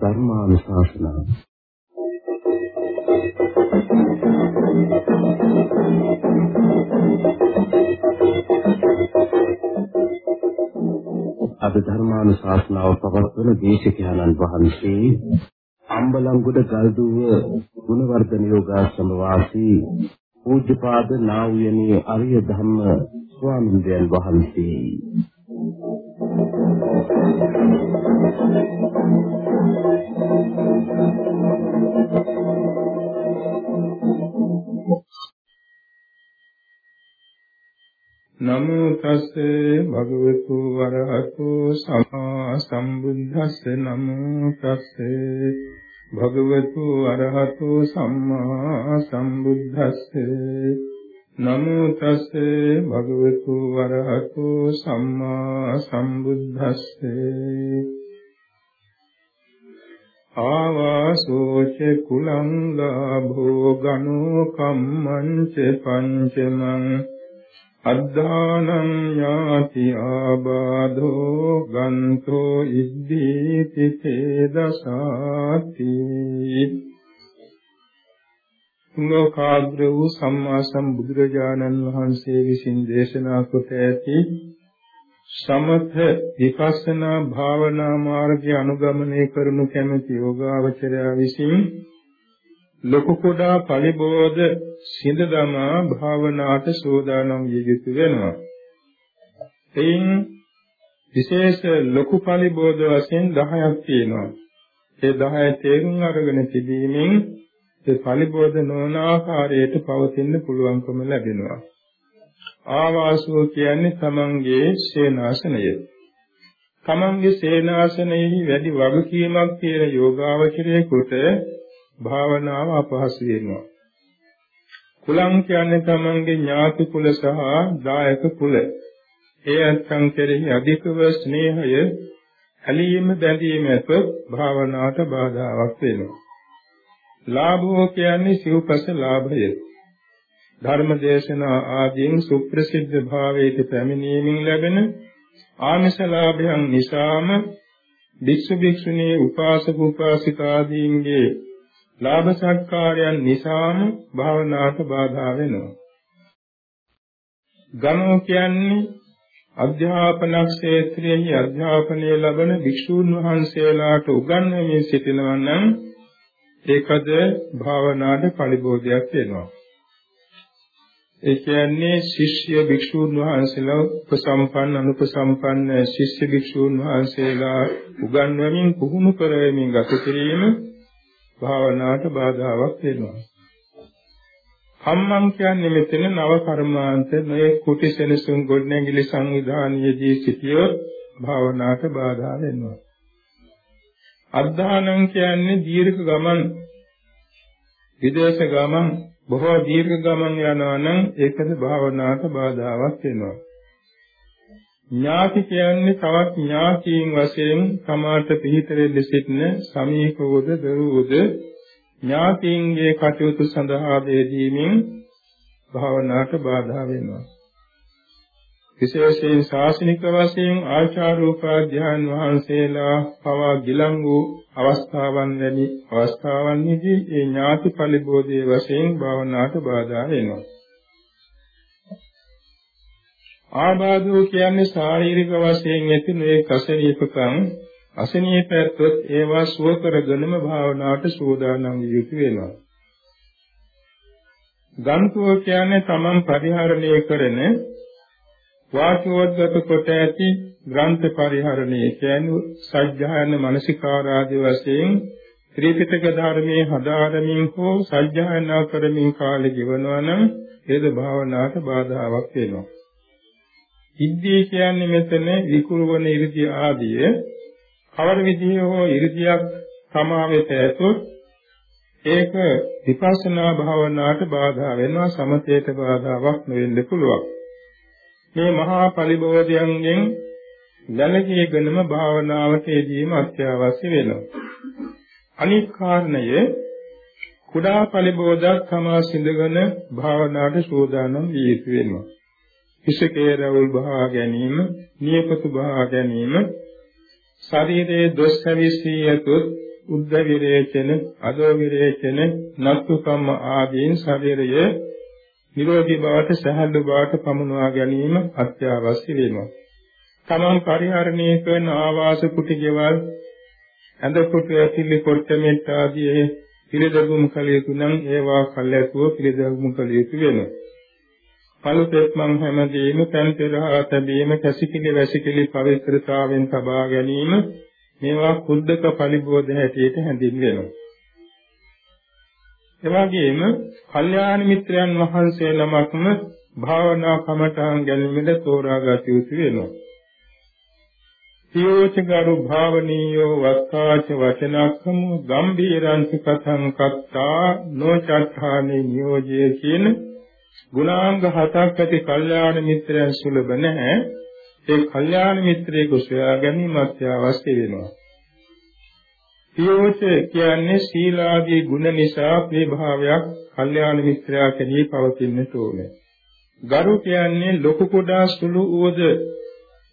ධර්මානුශාසනාව. අද ධර්මානුශාසනාව පවත්වන දේශකයන්න් වහන්සේ අම්බලන්ගොඩ ගල්දුව ගුණවර්ධන යෝගාශ්‍රම වාසී පූජ්‍යපාද නා වූ අරිය ධම්ම ස්වාමීන් වහන්සේ. නමෝ තස්සේ භගවතු වරහතු සම්මා සම්බුද්දස්ස නමෝ තස්සේ භගවතු වරහතු සම්මා සම්බුද්දස්සේ නමෝ තස්සේ භගවතු වරහතු සම්මා සම්බුද්දස්සේ ආවාසෝච කුලං ලාභෝ ගනෝ කම්මං ච පංචමං අද්ධානං යාති ආබාධෝ ගන්තෝ ඉද්දීති තේ දසාති ලෝකාග්‍ර වූ සම්මා සම්බුදුරජාණන් වහන්සේ විසින් දේශනා කොට ඇති සමථ විපස්සනා භාවනා මාර්ගය අනුගමනය කරනු කැමැති යෝගාවචරය විසින් ලොකු කුඩා පරිබෝධ සිඳ දමා භාවනාවට සෝදානම් විය යුතු වෙනවා. එයින් විශේෂ ලොකු පරිබෝධ වශයෙන් 10ක් තියෙනවා. ඒ 10 තේරුම් අරගෙන තිබීමෙන් ඒ පරිබෝධ නොවන ආකාරයට පවතින්න පුළුවන්කම ලැබෙනවා. ආවාසෝ කියන්නේ තමන්ගේ සේනාසනය. තමන්ගේ සේනාසනයෙහි වැඩි වගකීමක් තියෙන යෝගාවචරයෙකුට භාවනාව අපහසු වෙනවා. කුලං කියන්නේ තමන්ගේ ඥාති කුල සහ දායක කුල. ඒ අත්සං කෙරෙහි අධිකව ස්නේහය ඇලීම බැඳීම ඇත භාවනාවට බාධාවක් වෙනවා. ලාභෝ කියන්නේ සිව්පස ලාභය. ධර්මදේශනා ආදීන් සුප්‍රසිද්ධ භාවයට පැමිණීමෙන් ලැබෙන ආමිෂ ලාභයන් නිසාම භික්ෂු භික්ෂුණී උපාසක උපාසිකාදීන්ගේ ලාභ සත්කාරයන් නිසාම භාවනාවට බාධා වෙනවා. ගමෝ කියන්නේ අධ්‍යාපන ක්ෂේත්‍රයේ අධ්‍යාපනය ලබන භික්ෂූන් වහන්සේලාට උගන්වමින් සිටිනවා නම් ඒකද භාවනාවට පරිබෝධයක් වෙනවා. ඒ කියන්නේ ශිෂ්‍ය භික්ෂූන් වහන්සේලා උපසම්පන්න අනුපසම්පන්න ශිෂ්‍ය භික්ෂූන් වහන්සේලා උගන්වමින් පුහුණු කරමින් ගත කිරීම භාවනාවට බාධාවක් වෙනවා. කම්මං කියන්නේ මෙතන නව කර්මාන්ත මේ කුටි සෙනසුන් ගොඩනැගිලි සංවිධානයේදී සිටියොත් භාවනාවට බාධා වෙනවා. අද්ධානං කියන්නේ දීර්ඝ ගමන් විදේශ ගමන් බොහෝ දීර්ඝ ගමන් යනවා නම් ඒකද භාවනාවට බාධාවක් වෙනවා. ඥාති කියන්නේ තවත් ඥාතීන් වශයෙන් සමාත පිහිටෙල්ල සිටින සමීපවද දරුවෝද ඥාතීන්ගේ කටයුතු සඳහා දෙදීමින් භාවනාවට බාධා වෙනවා. විශේෂයෙන් ශාසනික වශයෙන් ආචාර්යෝපාධ්‍යාන් වහන්සේලා පවා ගිලංගු අවස්ථාවන් වැනි අවස්ථාවන්හිදී ඒ ඥාති පරිබෝධයේ වශයෙන් භාවනාවට බාධා වෙනවා. ආබාධෝ කියන්නේ ශාරීරික වශයෙන් ඇති මේ කසනීපකම් අසනීපයත්වත් ඒවා සුව කරගෙනම භාවනාවට සූදානම් විය යුතු වෙනවා. ගන්තුව කියන්නේ තමන් පරිහරණය කරන වාචෝද්ගත කොට ඇති ග්‍රන්ථ පරිහරණය කියන්නේ සත්‍යයන මානසිකාරාදී වශයෙන් ත්‍රිපිටක ධර්මයේ හදාරමින් හෝ සත්‍යයනා කරමින් කාලය ගෙවනවා නම් ඒද භාවනාවට බාධාවක් වෙනවා. ඉද්ධිය කියන්නේ මෙතන විකුරු වන 이르දී ආදිය. කවර විදිහේ හෝ 이르දියක් සමාවෙත ඇතොත් ඒක විපස්සනා භාවනාවට බාධා වෙනවා සමතේට බාධාවක් නෙවෙන්න පුළුවන්. මේ මහා පරිබෝධයන්ගෙන් දැනගීගෙනම භාවනාවට යෙදීම අත්‍යවශ්‍ය වෙනවා. අනිත් කාරණය කුඩා පරිබෝධයක් සමාසින්දගෙන භාවනාවට සූදානම් වී යුතු වෙනවා. හිසකේ රවුල් බහා ගැනීම, නියපොතු බහා ගැනීම, ශරීරයේ දොස් හැවිසී යතුත් උද්ද විරේචන, අදෝ විරේචන, නත්තුකම්ම ආදීන් ශරීරයේ නිරෝගී බවට සහැල්ලු බවට පමුණවා ගැනීම අත්‍යවශ්‍ය වෙනවා. තමන් පරිහරණය කරන ආවාස කුටි ගෙවල් ඇඳ කුටි ඇතිලි කොට්ටමෙට්ට ආදී පිළිදගුම් කළ යුතු නම් ඒවා කල්ැතුව පිළිදගුම් කළ යුතු වෙනවා. පළුතෙත් මං හැමදේම පෙන් පෙරහා තැබීම කැසිකිලි වැසිකිලි පවිත්‍රතාවෙන් තබා ගැනීම මේවා කුද්දක පරිබෝධ හැටියට හැඳින්වෙනවා. එවැගේම කල්යාණ මිත්‍රයන් වහන්සේ නමක්ම භාවනා කමඨාන් ගැනීමද තෝරාගත යුතු වෙනවා. සියෝච ගරු භාවනීයෝ වස්කාච වචනක්කම ගම්බීරංච කතං කත්තා නොචත්තානේ නියෝජයේ කියන ගුණාංග හතක් ඇති කල්යාණ මිත්‍රයන් සුලභ නැහැ. ඒ කල්යාණ මිත්‍රයෙකු සොයා ගැනීම අත්‍යවශ්‍ය වෙනවා. පියෝච කියන්නේ සීලාදී ගුණ නිසා ප්‍රේභාවයක් කල්යාණ මිත්‍රයා කෙරෙහි පවතින්නට ඕනේ. ගරු කියන්නේ ලොකු කුඩා සුළු උවද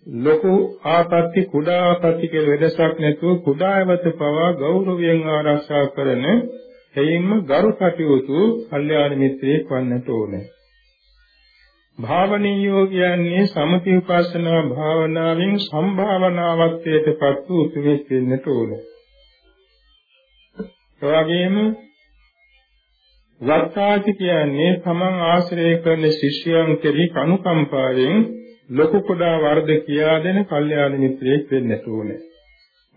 ලොකු ආපත්‍ති කුඩා ආපත්‍ති කියලා වෙනසක් නැතුව කුඩායවත පවා ගෞරවයෙන් ආරක්ෂා කරන එයින්ම ගරු කටයුතු කල්යාණ මිත්‍රයෙක් වන්නට ඕනේ. භාවනීයෝ කියන්නේ සමථ විපස්සනා භාවනාවෙන් සම්භාවනාවත්වයටපත් වූ උතුමෙක් වෙන්නට ඕනේ. එවැගේම වත්තාති කියන්නේ තමන් ආශ්‍රය කරන ශිෂ්‍යයන් කෙරෙහි කනුකම්පාවෙන් ලොකු කුඩා වර්ධ කියා දෙන කල්යාණ මිත්‍රයෙක් වෙන්නට ඕනේ.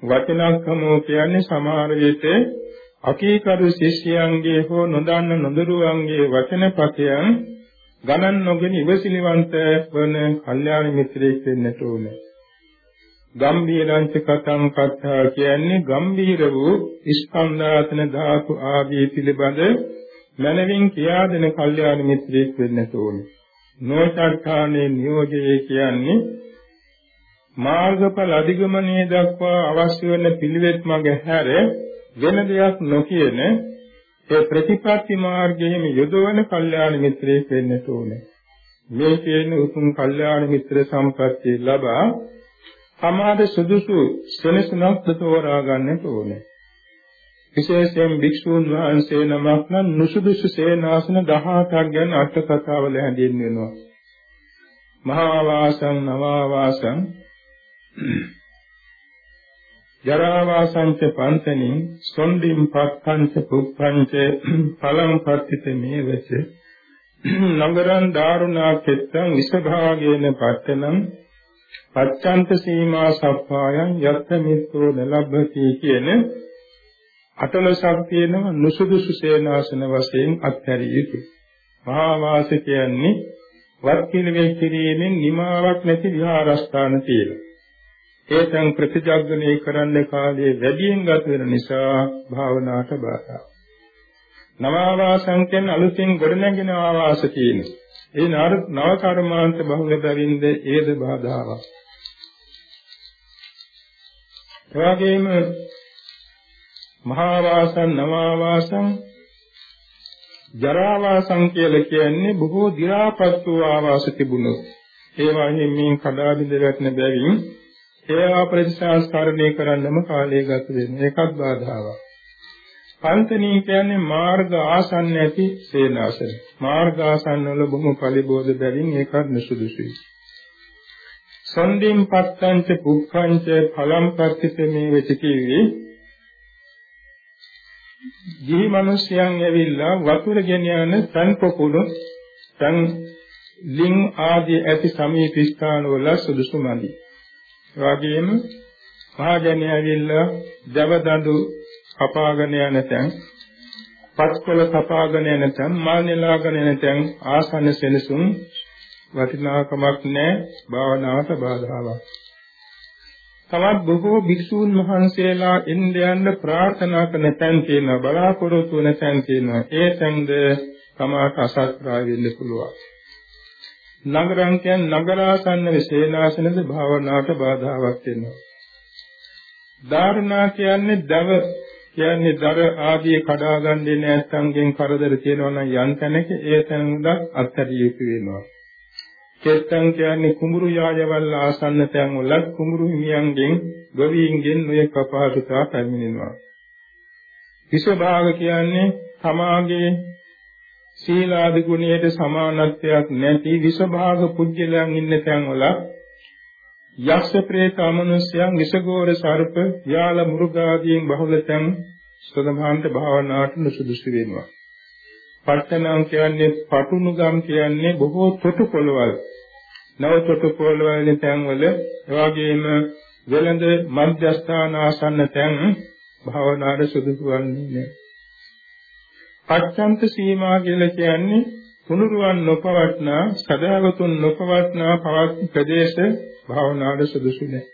වචනක්කමෝ කියන්නේ සමහර විට අකීකරු ශිෂ්‍යයන්ගේ හෝ නොදන්න නොදරුවන්ගේ වචනපතයන් ගණන් නොගෙන ඉවසිලිවන්ත වන කල්යාණ මිත්‍රයෙක් වෙන්නට ඕනේ. ගම්බීරංච කතං කත්තා කියන්නේ ගම්බීර වූ ස්කන්ධාතන ධාතු ආදී පිළිබඳ මනවින් කියා දෙන කල්යාණ මිත්‍රයෙක් වෙන්නට ඕනේ. නොචර්ථානේ නියෝජයේ කියන්නේ මාර්ගඵල අධිගමනයේ දක්වා අවශ්‍ය වෙන පිළිවෙත් මඟ හැර වෙන දෙයක් නොකියන ඒ ප්‍රතිපත්ති මාර්ගයේම යොදවන කල්යාණ මිත්‍රයෙක් වෙන්නට ඕනේ. මේ කියන උතුම් කල්යාණ මිත්‍ර සම්පත්තිය ලබා සමාද සුදුසු සෙනසුනක් තෝරා ගන්නට ඕනේ. විශේෂයෙන් භික්ෂූන් වහන්සේ නමක් නම් නුසුදුසු සේනාසන 18ක් ගැන අට කතාවල හැඳින්වෙනවා. මහා වාසං නවා වාසං ජරා වාසංච පන්තනින් සොන්ඩින් පක්ඛංච පුක්ඛංච පලං පත්තිත මේවච නගරං දාරුණා කෙත්තං විසභාගේන පත්තනම් පච්ඡන්ත සීමා සප්පායන් යත්ත මිත්‍රෝ නලබ්බති කියන අටලසක් තියෙනවා නුසුදුසු සේනාසන වශයෙන් අත්හැරිය යුතුයි. මහා වාස කියන්නේ වත් පිළිවෙල කිරීමෙන් නිමාවක් නැති විහාරස්ථාන තියෙනවා. ඒතන් ප්‍රතිජග්ගණය කරන්න කාලයේ වැඩියෙන් ගත වෙන නිසා භාවනාවට බාධා. නවාවාසං කියන අලුතින් ගොඩනැගෙන ආවාස තියෙනවා. ඒ නව කර්මාන්ත බහුල බැවින්ද ඒද බාධාවක්. එවාගෙම මහා වාසං නමා වාසං ජරා වාසං කියලා කියන්නේ බොහෝ දි รา පත් වූ ආවාස තිබුණු ඒවා හිමින් කඩා බිඳ වැටෙන බැවින් ඒවා ප්‍රතිසංස්කරණය කරන්නම කාලය ගත වෙනවා ඒකත් බාධාවක්. පන්තනී කියන්නේ මාර්ග ආසන්න ඇති සේනාසන. මාර්ග ආසන්න වල බොහොම පරිබෝධ බැවින් ඒකත් නුසුදුසුයි. සන්දිම් පත්තංච පුක්ඛංච ඵලම් පත්තිතමේ වෙච කිවි ජී මිනිසයන් ඇවිල්ලා වතුර ගෙන යන තන් පොකුණු තන් ලිං ආදී ඇති සමීප ස්ථානවල සුදුසු මදි. එවාගෙම මහජනය ඇවිල්ලා දවදඬු කපාගෙන යන තැන් පත්කොළ කපාගෙන යන තැන් මල් නෙලාගෙන යන තැන් ආසන්න සෙනසුන් වටිනාකමක් නැහැ භාවනාවට බාධාවක්. තවත් බොහෝ භික්ෂූන් වහන්සේලා ඉන්ද යන්න ප්‍රාර්ථනා කරන තැන් තියෙනවා බලාපොරොත්තු වෙන තැන් තියෙනවා ඒ තැන්ද තමාට අසත්‍රාය වෙන්න පුළුවන්. නගරං කියන්නේ නගරාසන්න විශේෂාසනද භාවනාවට බාධාවක් වෙනවා. ධාරණා කියන්නේ දව කියන්නේ දර ආදී කඩා ගන්න දෙන්නේ නැත්නම්ගෙන් කරදර තියෙනවා නම් යන් තැනක ඒ තැනට අත්හැරිය යුතු වෙනවා. කෙත්තන් කියන්නේ කුඹුරු යායවල් ආසන්න තැන් වල කුඹුරු හිමියන්ගෙන් ගොවීන්ගෙන් ඔය කපාසුතා පැමිණෙනවා. විසභාග කියන්නේ තමාගේ සීලාදි ගුණයට සමානත්වයක් නැති විසභාග පුජ්‍යලයන් ඉන්න තැන් වල යක්ෂ ප්‍රේත අමනුෂ්‍යයන් විසගෝර සර්ප යාල මුර්ගාදීන් බහුල තැන් සදමහන්ත භාවනාවට නුසුදුසු වෙනවා. පට්ඨනම් කියන්නේ පටුනුගම් කියන්නේ බොහෝ තොටු පොළවල්. නව තොටු පොළවල් තැන් වල එවාගෙම වෙළඳ මධ්‍යස්ථාන ආසන්න තැන් භාවනාවට සුදුසු වන්නේ නැහැ. පච්ඡන්ත සීමා කියලා කියන්නේ තුනුරුවන් නොපවත්නා සදාවතුන් නොපවත්නා පවත් ප්‍රදේශ භාවනාවට සුදුසු නැහැ.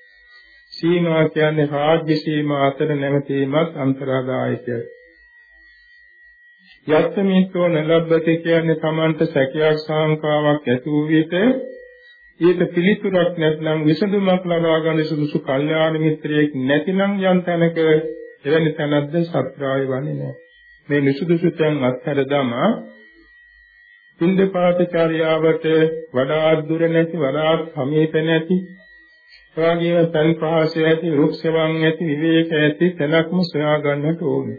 සීමා කියන්නේ රාජ්‍ය සීමා අතර නැවතීමත් අන්තරාදායකයි. යත්තමිතෝ නලබ්බති කියන්නේ Tamanta සැකයක් සාංකාවක් ඇති වූ විට ඊට පිළිතුරක් නැත්නම් විසඳුමක් ලබා ගන්න සුදුසු කල්යාණ මිත්‍රයෙක් නැතිනම් යම් තැනක එවැනි තැනක්ද සත්‍යය වන්නේ නැහැ. මේ නිසුදුසු තැන් අත්හැර දමා පින්දපාතචාරියාවට වඩා දුර නැති වඩා සමීප නැති එවාගේම තන් ප්‍රහාසය ඇති රුක්සවන් ඇති විවේක ඇති තැනක්ම සොයා ගන්නට ඕනේ.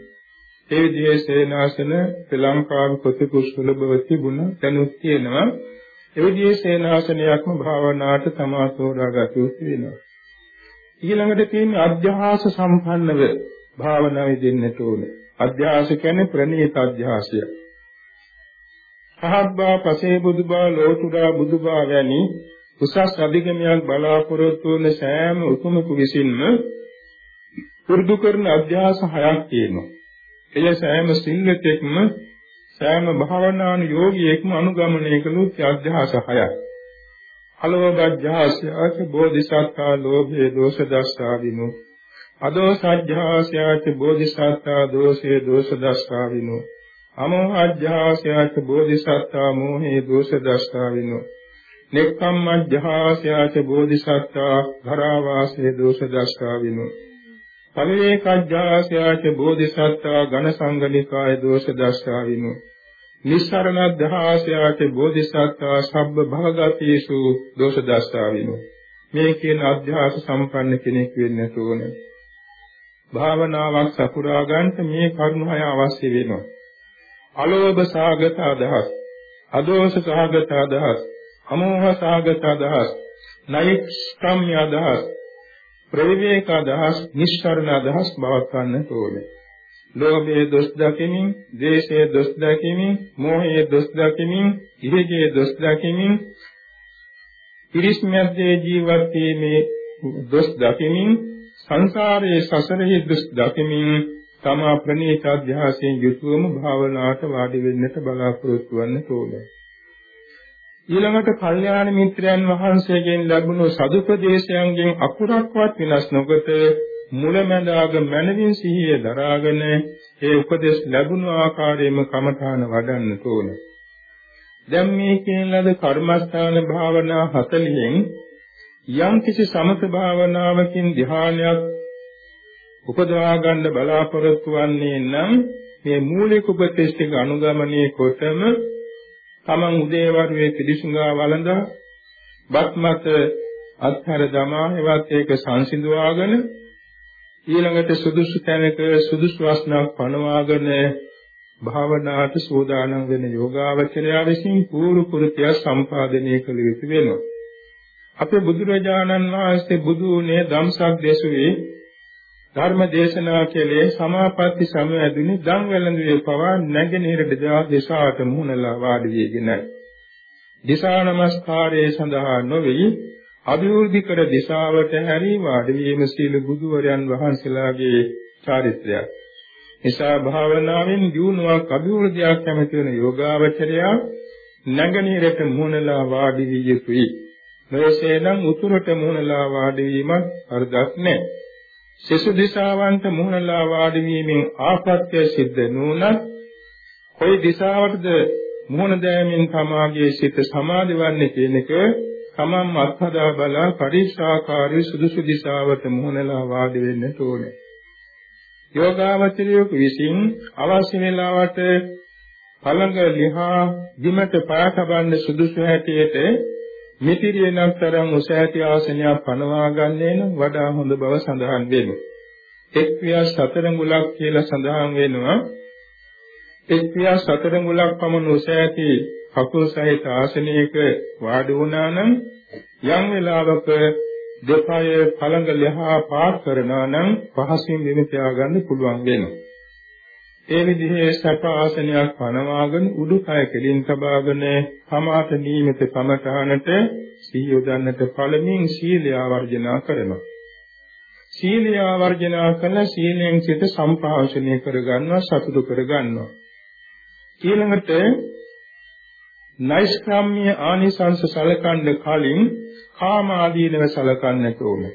ඒ විදිහේ සේනාසන ශ්‍රී ලංකාවේ ප්‍රතිකුසලබව තිබුණ තැනුත් තියෙනවා. ඒ විදිහේ සේනාසනයක්ම භාවනාවට සමාසෝරාගත යුතු වෙනවා. ඊළඟට තියෙන අධ්‍යාස සම්පන්නව භාවනාව දෙන්නට ඕනේ. අධ්‍යාස කියන්නේ ප්‍රණීත අධ්‍යාසය. සහබ්බා පසේ බුදුබා ලෝතුරා බුදුබා වැනි උසස් අධිගමයක් බලාපොරොත්තු වන සෑම උතුමකු විසින්ම පුරුදු කරන අධ්‍යාස හයක් තියෙනවා. එය සෑම සිල්ලතෙක්ම සෑම භාවනාන යෝගියෙක්ම අනුගමනය කළ යුතු අධ්‍යාස හයක්. අලෝභඥාසය අච බෝධිසත්තා ලෝභේ දෝෂ දස්සාවිනෝ අදෝසඥාසයච බෝධිසත්තා දෝෂේ දෝෂ දස්සාවිනෝ අමෝහඥාසයච බෝධිසත්තා මෝහේ දෝෂ දස්සාවිනෝ නෙක්ඛම්මඥාසයච බෝධිසත්තා ධරාවාසේ දෝෂ දස්සාවිනෝ පරිවේකඥාසයච බෝධිසත්තා ඝන සංගනිකාය දෝෂ දස්සාවිනෝ නිස්සරණද්ධාසයාච බෝධිසත්වා සබ්බ භවගතීසු දෝෂ දස්සාවිනෝ මේ කියන අධ්‍යාස සම්පන්න කෙනෙක් වෙන්න ඕනේ. භාවනාවක් සපුරා ගන්නට මේ කරුණ හය අවශ්‍ය වෙනවා. අලෝභ සාගත අදහස්, අදෝෂ සාගත අදහස්, අමෝහ සාගත අදහස්, නෛෂ්ක්‍රම්‍ය අදහස්, ප්‍රවිවේක අදහස්, නිස්සරණ අදහස් බවත් ගන්නට ඕනේ. ලෝභයේ දොස් දකිමින්, ද්වේෂයේ දොස් දකිමින්, මෝහයේ දොස් දකිමින්, ඉහිගේ දොස් දකිමින්, පිරිස්මැද්දේ ජීවත් වීමේ දොස් දකිමින්, සංසාරයේ සසරෙහි දොස් දකිමින් තමා ප්‍රණීත අධ්‍යාසයෙන් යුතුවම භාවනාවට වාඩි වෙන්නට බලාපොරොත්තු වන්න ඕනේ. ඊළඟට කල්යාණ මිත්‍රයන් වහන්සේගෙන් ලැබුණු සදුපදේශයන්ගෙන් අකුරක්වත් වෙනස් නොකොට මුලැමැදාග මනවින් සිහිය දරාගෙන ඒ උපදේශ ලැබුණු ආකාරයෙන්ම කමඨාන වඩන්න ඕනේ. දැන් මේ කියන ලද කර්මස්ථාන භාවනා 40න් යම් කිසි සමත භාවනාවකින් ධ්‍යානයක් උපදවා ගන්න බලාපොරොත්තු වෙන්නේ නම් මේ මූලික උපදේශ ටික අනුගමනය කොටම තමන් උදේවරුේ පිළිසුඟා වළඳා බත්මත අත්හැර දමා එවත් ඒක සංසිඳවාගෙන ඊළඟට සුදුසු තැනක සුදුසු වස්නාවක් පනවාගෙන භාවනාවට සෝදානම් වෙන යෝගාවචරය විසින් පූර්ව කෘත්‍ය සම්පාදනය කළ යුතු වෙනවා. අපේ බුදුරජාණන් වහන්සේ බුදුනේ ධම්සක් දේශුවේ ධර්ම දේශනා කළේ සමාපatti සමවැදුනි ධම් වැළඳුවේ පවා නැගෙනහිර දිශාවට මුහුණලා වාඩි වීගෙනයි. දිශා නමස්කාරයේ සඳහා නොවේ අභිවෘද්ධි කර දිශාවට හැරී වාඩි වීම සීල බුදුවරයන් වහන්සේලාගේ චාරිත්‍රයක්. නිසා භාවනාවෙන් දියුණුවක් අභිවෘද්ධියක් කැමති වෙන යෝගාවචරය නැගණිරට මුහුණලා වාඩි විය යුතුයි. නොයසේනම් උතුරට මුහුණලා වාඩි වීමත් අර්ධක් නැහැ. සෙසු දිශාවන්ට මුහුණලා වාඩි වීමෙන් ආපත්‍ය සිද්ධ නොවනත් කොයි දිශාවටද මුහුණ දෑමෙන් තමාගේ සිත සමාධි වන්නේ කියන එක තමන් අත්හදා බලා පරිශාකාරී සුදුසු දිශාවට මුහුණලා වාඩි වෙන්න ඕනේ. යෝගාවචරියෙකු විසින් අවශ්‍ය වෙලාවට පළඟ ලිහා දිමට පාතබන්න සුදුසු හැටියට මිතිරියනම් තරම් උස ඇති ආසනයක් පනවා ගන්නේ නම් වඩා හොඳ බව සඳහන් වෙනවා. එක් පියස් සතර මුලක් කියලා සඳහන් වෙනවා. එක් පියස් සතර මුලක් පමණ උස ඇති කකුල් සහිත ආසනයක වාඩි වුණා නම් යම් වෙලාවක දෙපය පළඟ ලෙහා පාත් කරනවා නම් පහසින් මෙම තියාගන්න පුළුවන් වෙනවා. ඒ විදිහේ සැප ආසනයක් පනවාගෙන උඩුකය කෙලින් තබාගෙන සමාත නියමිත කමඨානට සිහිය යොදන්නට පළමින් සීලය ආවර්ජනා කරනවා. සීලය ආවර්ජනා කළ සීලෙන් සිත සම්පාවචනය කරගන්නවා සතුටු කරගන්නවා. ඊළඟට නෛෂ්ක්‍රම්‍ය ආනිසංස සලකන්න කලින් කාම ආදීනව සලකන්නට ඕනේ.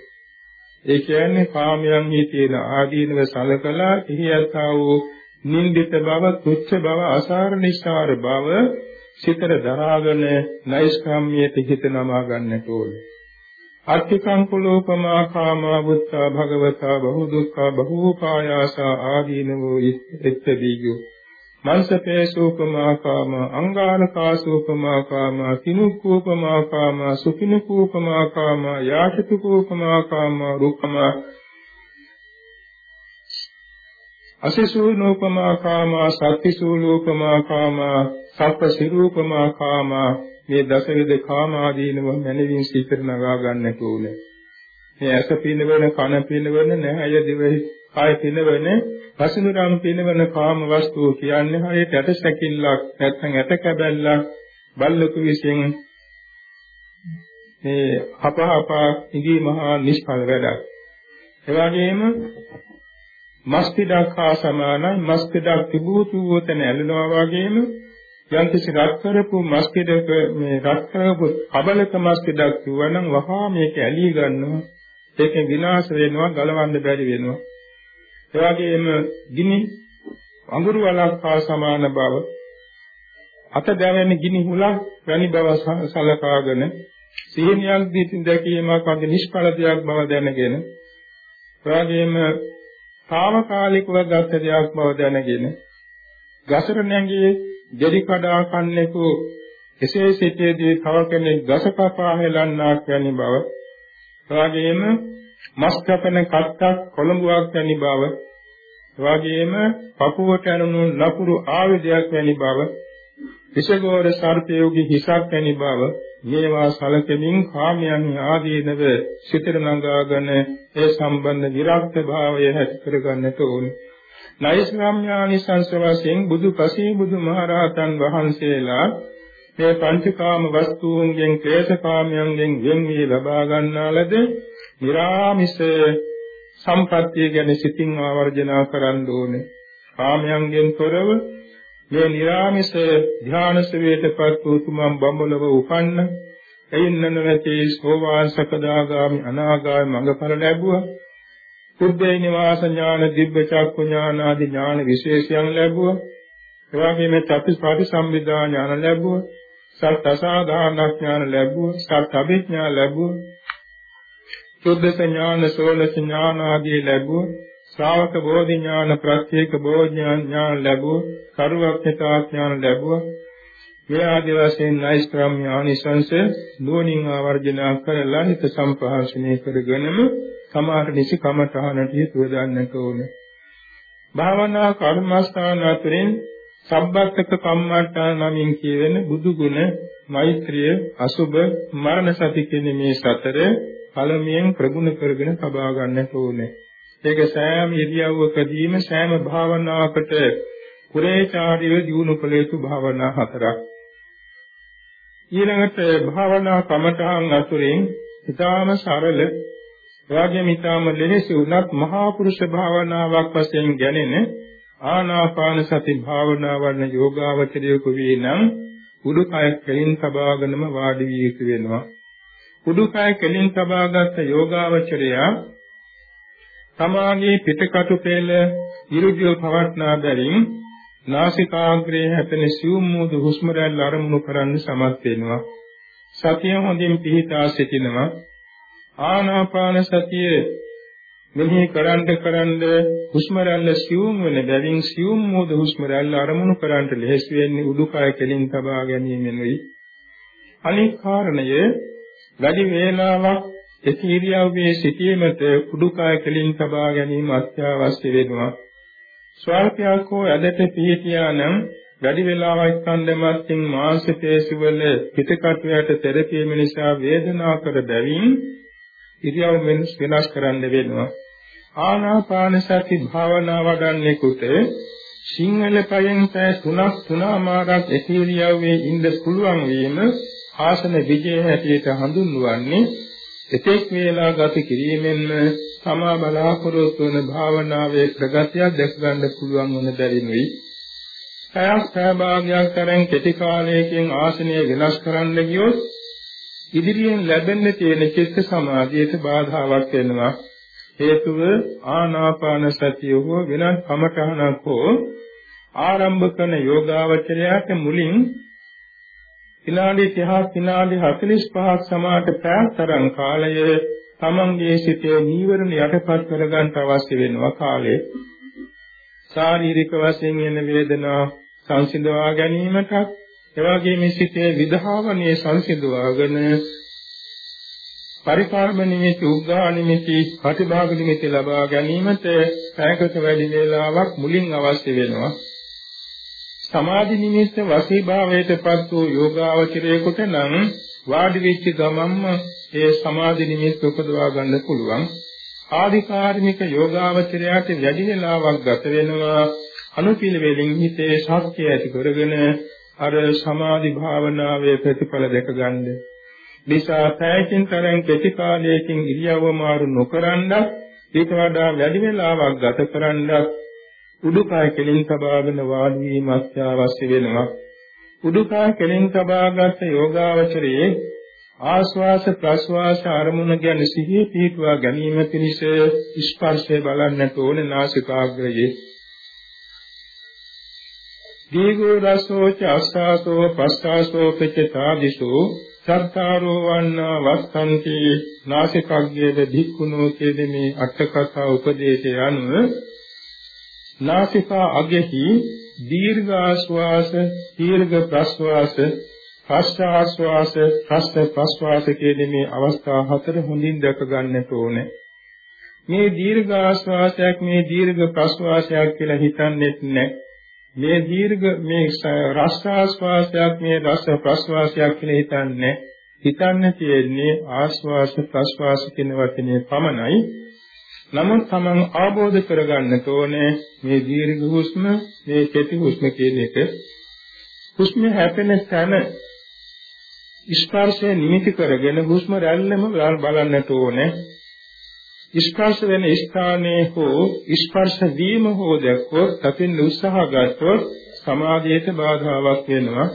ඒ කියන්නේ කාමයන්හි තියෙන ආදීනව සලකලා එහි යථා වූ නින්දිත බව, තුච්ඡ බව, අසාර නිස්සාර බව සිතට දරාගෙන නෛෂ්ක්‍රම්‍යයට හිත නමා ගන්නට ඕනේ. අත්තිකං කුලෝපමා කාමා බුත්තා භගවතා බහු දුක්ඛ බහූපායාසා ආදීනවෝ ඉත්තදීයෝ මංසපේසූපමා කාම අංගාරකාසූපමා කාම කිනුක්කූපමා කාම සුකිනුක්කූපමා කාම යාචිතුකූපමා කාම රූපම අසිසූනෝපමා කාම සත්තිසූලෝපමා කාම සප්පසිරූපමා කාම මේ දසවිධ කාම ආදීනව මනවින් සිතර නගා ගන්නට ඕනේ මේ ඇස පිනවන කන පිනවන නැහැය දිවයි කාය පිනවන පසිනුරම් පිනවන කාම වස්තුව කියන්නේ හරියට ඇට සැකිල්ලක් නැත්නම් ඇට කැබැල්ලක් බල්ලෙකු විසින් මේ හපහපා ඉදී මහා නිෂ්ඵල වැඩක්. ඒ වගේම මස් පිටක් හා සමානයි මස් පිටක් තිබූතු තැන ඇලෙනවා වගේම යම් කිසි රත් කරපු මස් පිටක මේ රත් කරපු කබලක මස් පිටක් කිව්වනම් වහා මේක ඇලී ගන්නවා. ඒකෙන් විනාශ වෙනවා ගලවන්න බැරි වෙනවා. එවාගෙම ගිනි අඟුරු වලක් හා සමාන බව අත දැවෙන ගිනි හුලක් වැනි බව සලකාගෙන සිහිනියක් දීතින් දැකීමක් වගේ නිෂ්ඵල දෙයක් බව දැනගෙන එවාගෙම తాවකාලිකව ගත දෙයක් බව දැනගෙන ගසර නැගී දෙරි කඩා කන්නේකු එසේ සිටේදී තව කෙනෙක් ගස කපා හෙලන්නාක් වැනි බව එවාගෙම මස් කපන කත්තක් කොළඹුවක් වැනි බව එවාගෙම පපුවට ඇනුණු ලකුරු ආයුධයක් වැනි බව විසගෝර සර්පයෝගේ හිසක් වැනි බව මේවා සලකමින් කාමයන් ආදීනව සිතට නඟාගෙන ඒ සම්බන්ධ විරක්ත භාවය ඇති කරගන්නට ඕන. නෛෂ්ක්‍රම්‍යානි සංසවයෙන් බුදුපසී බුදුමහරහතන් වහන්සේලා මේ පංචකාම වස්තුන්ගෙන් ක්ලේශකාමයන්ගෙන් වෙන් වී ලබා ගන්නාලද निराமிස සම්පත්තිය ගැන සිතින් ආවර්ජනා කරන්න ඕනේ. කාමයන්ගෙන් තොරව මේ නිරාමිස ධානසවේතපත් වූ තුමන් බඹලව උපන්න. එයින් නැති සෝවාන් සකදාගාමි අනාගාමි මඟඵල ලැබුවා. සුද්ධේ නිවාස ඥාන දිබ්බ චක්ඛු ඥාන ආදී ඥාන විශේෂයන් ලැබුවා. එවාගෙම චතුස්පාටි සම්විදා ඥාන ලැබුවා. සත් අසාධාන ඥාන ලැබුවා. සත් අභිඥා ලැබුවා. සුද්ධ ඥාන සෝල ඥාන ආදී ලැබුවා. ශ්‍රාවක බෝධි ඥාන ප්‍රත්‍යේක බෝධි ඥාන ලැබුවා. කරුවක්ඥතා ඥාන ලැබුවා. මේ ආදී වශයෙන් නෛෂ්ක්‍රම ඥානිසංස නුවණින් ආවර්ජනා කරලා හිත සම්පහාසනය කරගෙනම සමාහට නිසි කමඨහනට යොදන්නට ඕනේ. භාවනා කර්මස්ථාන අතරින් සබ්බත්තක කම්මට්ටා නමින් කියවෙන බුදු ගුණ, මෛත්‍රිය, අසුබ, මරණ සති කියන මේ සතර පළමුවෙන් ප්‍රගුණ කරගෙන තබා ගන්නට ඕනේ. ඒක සෑම ඉරියව්වකදීම සෑම භාවනාවකට කුරේචාරිය දිනු කළ යුතු භාවනා හතරක්. ඊළඟට භාවනා කමඨහන් අතුරින් ඊටාම සරල එවාගෙම ඊටාම ලෙහෙසි උනත් මහා පුරුෂ භාවනාවක් වශයෙන් ගැනෙන ආනාපාන සති භාවනාවන යෝගාවචරයෙකු වේ නම් උඩුකය කෙලින් තබාගෙනම වාඩි වී යුතු වෙනවා. උඩුකය කෙලින් තබාගත් යෝගාවචරයා තමාගේ පිටකටු පෙළ ඉරුජුව පවත්නා බැවින් නාසිකාග්‍රයේ හැපෙන සියුම් මුදු හුස්ම රැල්ල අරමුණු කරන්න සමත් වෙනවා. සතිය හොඳින් පිහිටා සිටිනවා. ආනාපාන සතිය මෙහි කරන්ඩ කරන්ඩ හුස්ම රැල්ල සියුම් වෙන බැවින් සියුම් මොද හුස්ම රැල්ල අරමුණු කරන්ට ලෙහෙසි වෙන්නේ උඩුකය කෙලින් තබා ගැනීමෙනුයි අනික් කාරණය වැඩි වේලාවක් එතීරියව්වේ සිටීමට උඩුකය කෙලින් තබා ගැනීම අත්‍යවශ්‍ය වෙනවා. ස්වල්පයක් හෝ ඇදට පිහිටියා නම් වැඩි වේලාවක් කන්දමත්ින් මාංශ පේශිවල පිටකටුවට තෙරපීම නිසා වේදනාව කර බැවින් ඉරියව් වෙනස් කරන්න වෙනවා. ආනාපාන සති භාවනා වඩන්නෙකුට සිංහල පයෙන් පැය තුනක් තුනමාරක් එතීරියව්වේ ඉඳ පුළුවන් වීම ආසන විජය හැටියට හඳුන්වන්නේ එතෙක් වේලා ගත කිරීමෙන්ම තමා බලාපොරොත්තු වන භාවනාවේ ප්‍රගතියක් දැක ගන්න පුළුවන් වන බැවිනුයි. පැයක් සහභාගයක් තරම් කෙටි කාලයකින් ආසනය වෙනස් කරන්න ගියොත් ඉදිරියෙන් ලැබෙන්න තියෙන චිත්ත සමාධියට බාධාවක් වෙනවා. හේතුව ආනාපාන සතිය හෝ වෙනත් කමඨහනක් හෝ ආරම්භ කරන යෝගාවචරයට මුලින් විනාඩි 30ක් විනාඩි 45ක් සමාත පැයතරම් කාලය තමන්ගේ සිතේ නීවරණ යටපත් කරගන්න අවශ්‍ය වෙනවා කාලේ. ශාරීරික වශයෙන් එන වේදනා සංසිඳවා ගැනීමටත් එවාගේම සිතේ විදහාවනේ සංසිඳවාගෙන පරිකාර්ම නිමිති උග්ගා නිමිති ප්‍රතිභාග නිමිති ලබා ගැනීමට පැයකට වැඩි වේලාවක් මුලින් අවශ්‍ය වෙනවා. සමාධි නිමිත්ත වසීභාවයටපත් වූ යෝගාවචරයේකට නම් වාඩි වෙච්ච ගමන්ම ඒ සමාධි නිමිත්ත උපදවා ගන්න පුළුවන් ආධිකාර්මික යෝගාවචරයට වැඩි වේලාවක් ගත වෙනවා අනුපිළිවෙලින් හිතේ ශක්තිය ඇති කරගෙන අර සමාධි භාවනාවේ ප්‍රතිඵල දැක ගන්න. නිසා පැයකින් තරම් කෙටි කාලයකින් ඉරියව්ව මාරු නොකරනත් ඊට වඩා වැඩි වේලාවක් ගත කරන්නත් උඩුකය කෙලින් තබාගෙන වාඩි වීම අත්‍යවශ්‍ය වෙනවා. උඩුකය කෙලින් තබාගත් යෝගාවචරයේ ආස්වාස ප්‍රස්වාස අරමුණ ගැන සිහිය පිහිටුවා ගැනීම පිණිස ස්පර්ශය බලන්නට ඕනේ නාසිකාග්‍රයේ. දීඝෝ රසෝච අස්සාසෝ පස්සාසෝ පෙච්චතාදිසෝ සත්තාරෝ වන්නා වස්සන්ති නාසිකාග්‍රයේ දික්කුණෝ කියදෙමේ අටකතා උපදේශය අනුව නාසිකා අගෙහි දීර්ඝ ආශ්වාස දීර්ඝ ප්‍රශ්වාස ප්‍රශ්න ආශ්වාස ප්‍රශ්න ප්‍රශ්වාස කියන මේ අවස්ථා හතර හොඳින් දැක ගන්නට ඕනේ. මේ දීර්ඝ ආශ්වාසයක් මේ දීර්ඝ ප්‍රශ්වාසයක් කියලා හිතන්නේත් නැහැ මේ දීර්ඝ මේ රස ආශ්වාසයක් මේ රස ප්‍රශ්වාසයක් කියලා හිතන්නේ. හිතන්න තියෙන්නේ ආශ්වාස ප්‍රශ්වාස කියන වචනේ පමණයි. නමුත් Taman ආબોධ කරගන්නට ඕනේ මේ දීර්ඝ හුස්ම මේ කෙටි හුස්ම කියන එක. හුස්ම හැපෙන තැන ස්පර්ශය නිමිති කරගෙන හුස්ම රැල්ලම බලන්නට ඕනේ. ස්පර්ශ වෙන ස්ථානයේ හෝ ස්පර්ශ වීම හෝ දැක්කොත් තකින් උත්සාහ ගත්තොත් සමාධියට බාධාවක් වෙනවා.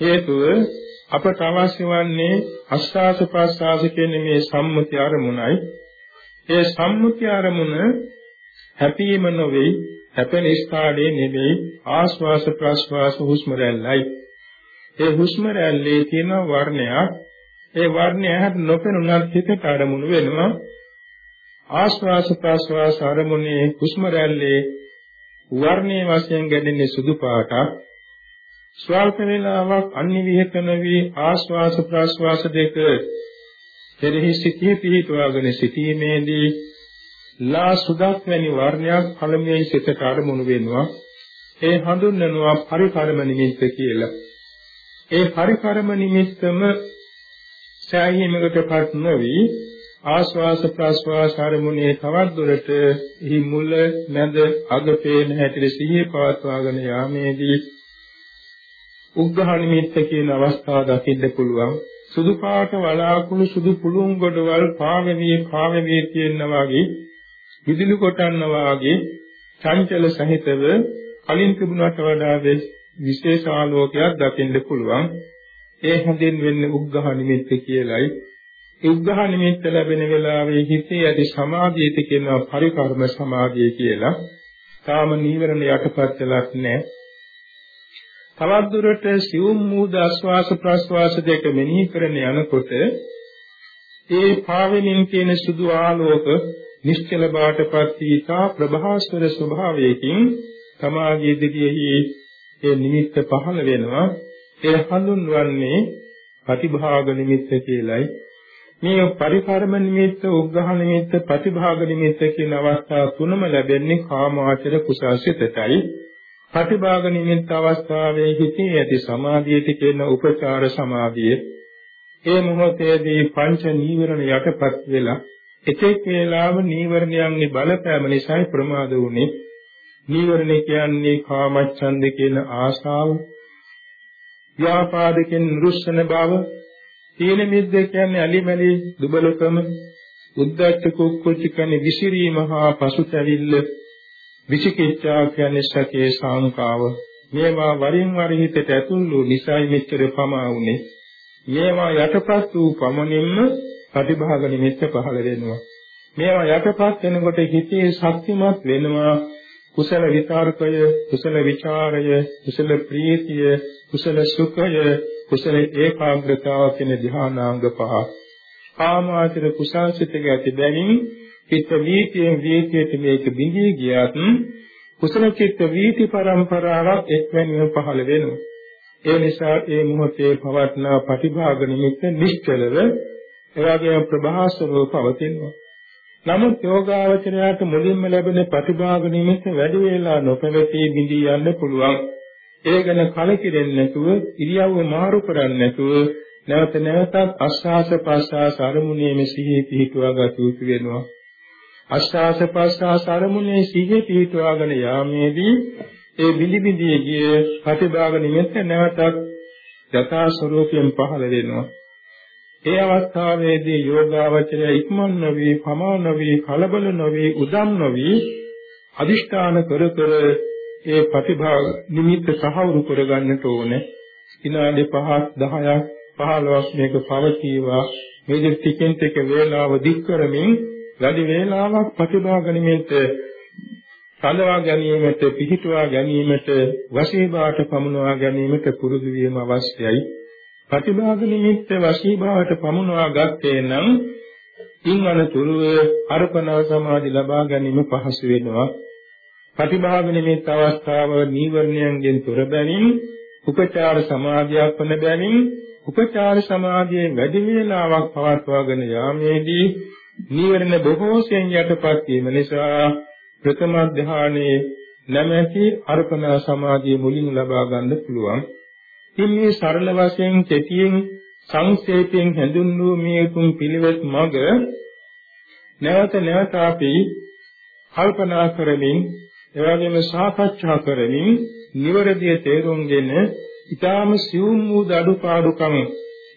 හේතුව අපට අවශ්‍ය වන්නේ අස්වාස ප්‍රස්වාස කියන මේ සම්මුති අරමුණයි. ඒ සම්මුති අරමුණ හැපීම නොවේ හැපෙන ස්ථානයේ නෙවෙයි ආශ්වාස ප්‍රශ්වාස හුස්ම රැල්ලයි. ඒ හුස්ම රැල්ලේ තියෙන වර්ණයක් ඒ වර්ණය හැට නොපෙනුනත් හිතට අරමුණු වෙනවා. ආශ්වාස ප්‍රශ්වාස අරමුණේ හුස්ම රැල්ලේ වර්ණයේ වශයෙන් ගැදෙන්නේ සුදු පාටක්. ස්වල්ප වේලාවක් අනිවිහෙත නොවි ආශ්වාස ප්‍රශ්වාස දෙක කෙරෙහි සිටියේ පිහිටුවාගෙන සිටීමේදී ලා සුදක් වැනි වර්ණයක් පළමුවෙන් සිතට අරමුණු වෙනවා. ඒ හඳුන්වනවා පරිකර්ම නිමිත්ත කියලා. ඒ පරිකර්ම නිමිත්තම සෑහීමකටපත් නොවි ආස්වාස ප්‍රාස්වාස අරමුණේ තවත් දුරට එහි මුල නැද අග පේන හැටියට සිහිය පවත්වාගෙන යාමේදී උග්ඝහ නිමිත්ත කියන අවස්ථාව දකින්න පුළුවන්. සුදු පාට වලාකුළු සුදු පුළුන් ගොඩවල් පාවෙමී පාවෙමී කියනවා වගේ විදුලි කොටන්න වාගේ චංචල සහිතව කලින් තිබුණට වඩා විශේෂ ආලෝකයක් දකින්න පුළුවන්. ඒ හැඳින් වෙන්නේ උග්ඝහ නිමිත්ත කියලයි. උග්ඝහ නිමිත්ත ලැබෙන වෙලාවේ හිතේ ඇති සමාධියට කියනවා පරිකර්ම සමාධිය කියලා. තාම නීවරණ යටපත් වෙලක් නැහැ. තවත් දුරට සියුම් මූද ආස්වාස ප්‍රස්වාස දෙක මෙනෙහි කරන යනකොට ඒ පාවෙමින් තියෙන සුදු ආලෝක නිශ්චල බාටපත් ඊතා ප්‍රභාස්වර ස්වභාවයකින් තමාගේ දිගෙහි ඒ නිමිත්ත පහළ වෙනවා. ඒ හඳුන්වන්නේ ප්‍රතිභාග නිමිත්ත කියලයි. මේ පරිකර්ම නිමිත්ත උග්ඝහ නිමිත්ත ප්‍රතිභාග නිමිත්ත කියන අවස්ථා තුනම ලැබෙන්නේ කාමාචර කුසාසිතටයි ප්‍රතිභාග නිමිත්ත අවස්ථාවේ හිතේ ඇති සමාධියට කියන උපචාර සමාධිය. ඒ මොහොතේදී පංච නීවරණ යටපත් වෙලා එතෙක් වේලාව නීවරණයන්ගේ බලපෑම නිසායි ප්‍රමාද වුනේ. නීවරණ කියන්නේ කාමච්ඡන්ද කියන ආශාව ව්‍යාපාදකෙන් රුස්සන බව තීන මිද්ද කියන්නේ අලිමැලි දුබලකම උද්දච්ච කුක්කුච්ච කියන්නේ විසිරීම හා පසුතැවිල්ල විචිකිච්ඡා කියන්නේ සකේ සාංකාව මේවා වරින් වර හිතට ඇතුල් වූ නිසයි මෙච්චර පමා වුනේ. මේවා යටපත් වූ පමණින්ම ප්‍රතිභාග නිමිත්ත පහළ වෙනවා. මේවා යටපත් වෙනකොට හිතේ ශක්තිමත් වෙනවා. කුසල විචාරකය කුසල විචාරය කුසල ප්‍රීතිය කුසල සුඛය කුසල ඒකාග්‍රතාව කියන ධ්‍යානාංග පහ කාමාචර කුසල්සිතක ඇති බැවින් චිත්ත වීතියෙන් වීතියට මේක බිඳී ගියත් කුසල චිත්ත වීති පරම්පරාවක් එක්වැනිව පහළ වෙනවා. ඒ නිසා ඒ මොහොතේ පවත්නා ප්‍රතිභාග නිමිත්ත නිශ්චලව එවාගේම ප්‍රභාසරව පවතිනවා. නමුත් යෝගාවචරයට මුලින්ම ලැබෙන ප්‍රතිභාග නිමිත්ත වැඩි වේලා නොපැවතී බිඳී යන්න පුළුවන්. ඒ ගැන කලකිරෙන්නේ නැතුව ඉරියව්ව මාරු කරන්නේ නැතුව නැවත නැවතත් අස්වාස ප්‍රස්වාස අරමුණේ මෙසිහි පිහිටුවා ගත යුතු වෙනවා. අස්වාස ප්‍රස්වාස අරමුණේ සිහිය පිහිටුවාගෙන යාමේදී ඒ බිලි බිලි ගිය ප්‍රතිභාග නිමිත්ත නැවතත් යථා ස්වરૂපයෙන් පහළ වෙනවා. ඒ අවස්ථාවේදී යෝගාවචරය ඉක්මන් නොවි, පමා නොවි, කලබල නොවි, උදම් නොවි අදිෂ්ඨාන කර කර ඒ ප්‍රතිභාග නිමිත්ත සහවුරු කරගන්නට ඕනේ. විනාඩි 5ක් 10ක් 15ක් මේක පවතිවා මේ ටිකෙන් ටික වේලාව දික් කරමින් වැඩි වේලාවක් ප්‍රතිභාග නිමිත්ත සඳවා ගැනීමට පිහිටුවා ගැනීමට වශීභාවට පමුණවා ගැනීමට පුරුදු වීම අවශ්‍යයි. ප්‍රතිභාග නිමිත්ත වශීභාවට පමුණවා ගත්තේ නම් ඉන් අනතුරුව අර්පණව සමාධි ලබා ගැනීම පහසු වෙනවා. ප්‍රතිභාග නිමිත්ත අවස්ථාව නීවරණයන්ගෙන් තොර බැවින් උපචාර සමාධියක් වන බැවින් උපචාර සමාධියේ වැඩි වේලාවක් පවත්වාගෙන යාමේදී නීවරණ බොහෝසෙන් යටපත් වීම නිසා ප්‍රථම ධානයේ නැමැති අර්පණා සමාධිය මුලින් ලබා ගන්න පුළුවන්. ඉතින් මේ සරල වශයෙන් කෙටියෙන් සංක්ෂේපයෙන් හැඳුන්වූ මේ තුන් පිළිවෙත් මඟ නැවත නැවත අපි කල්පනා කරමින් එවැගේම සාකච්ඡා කරමින් නිවැරදිව තේරුම්ගෙන ඊටාම සියුම් වූ අඩුපාඩුකම්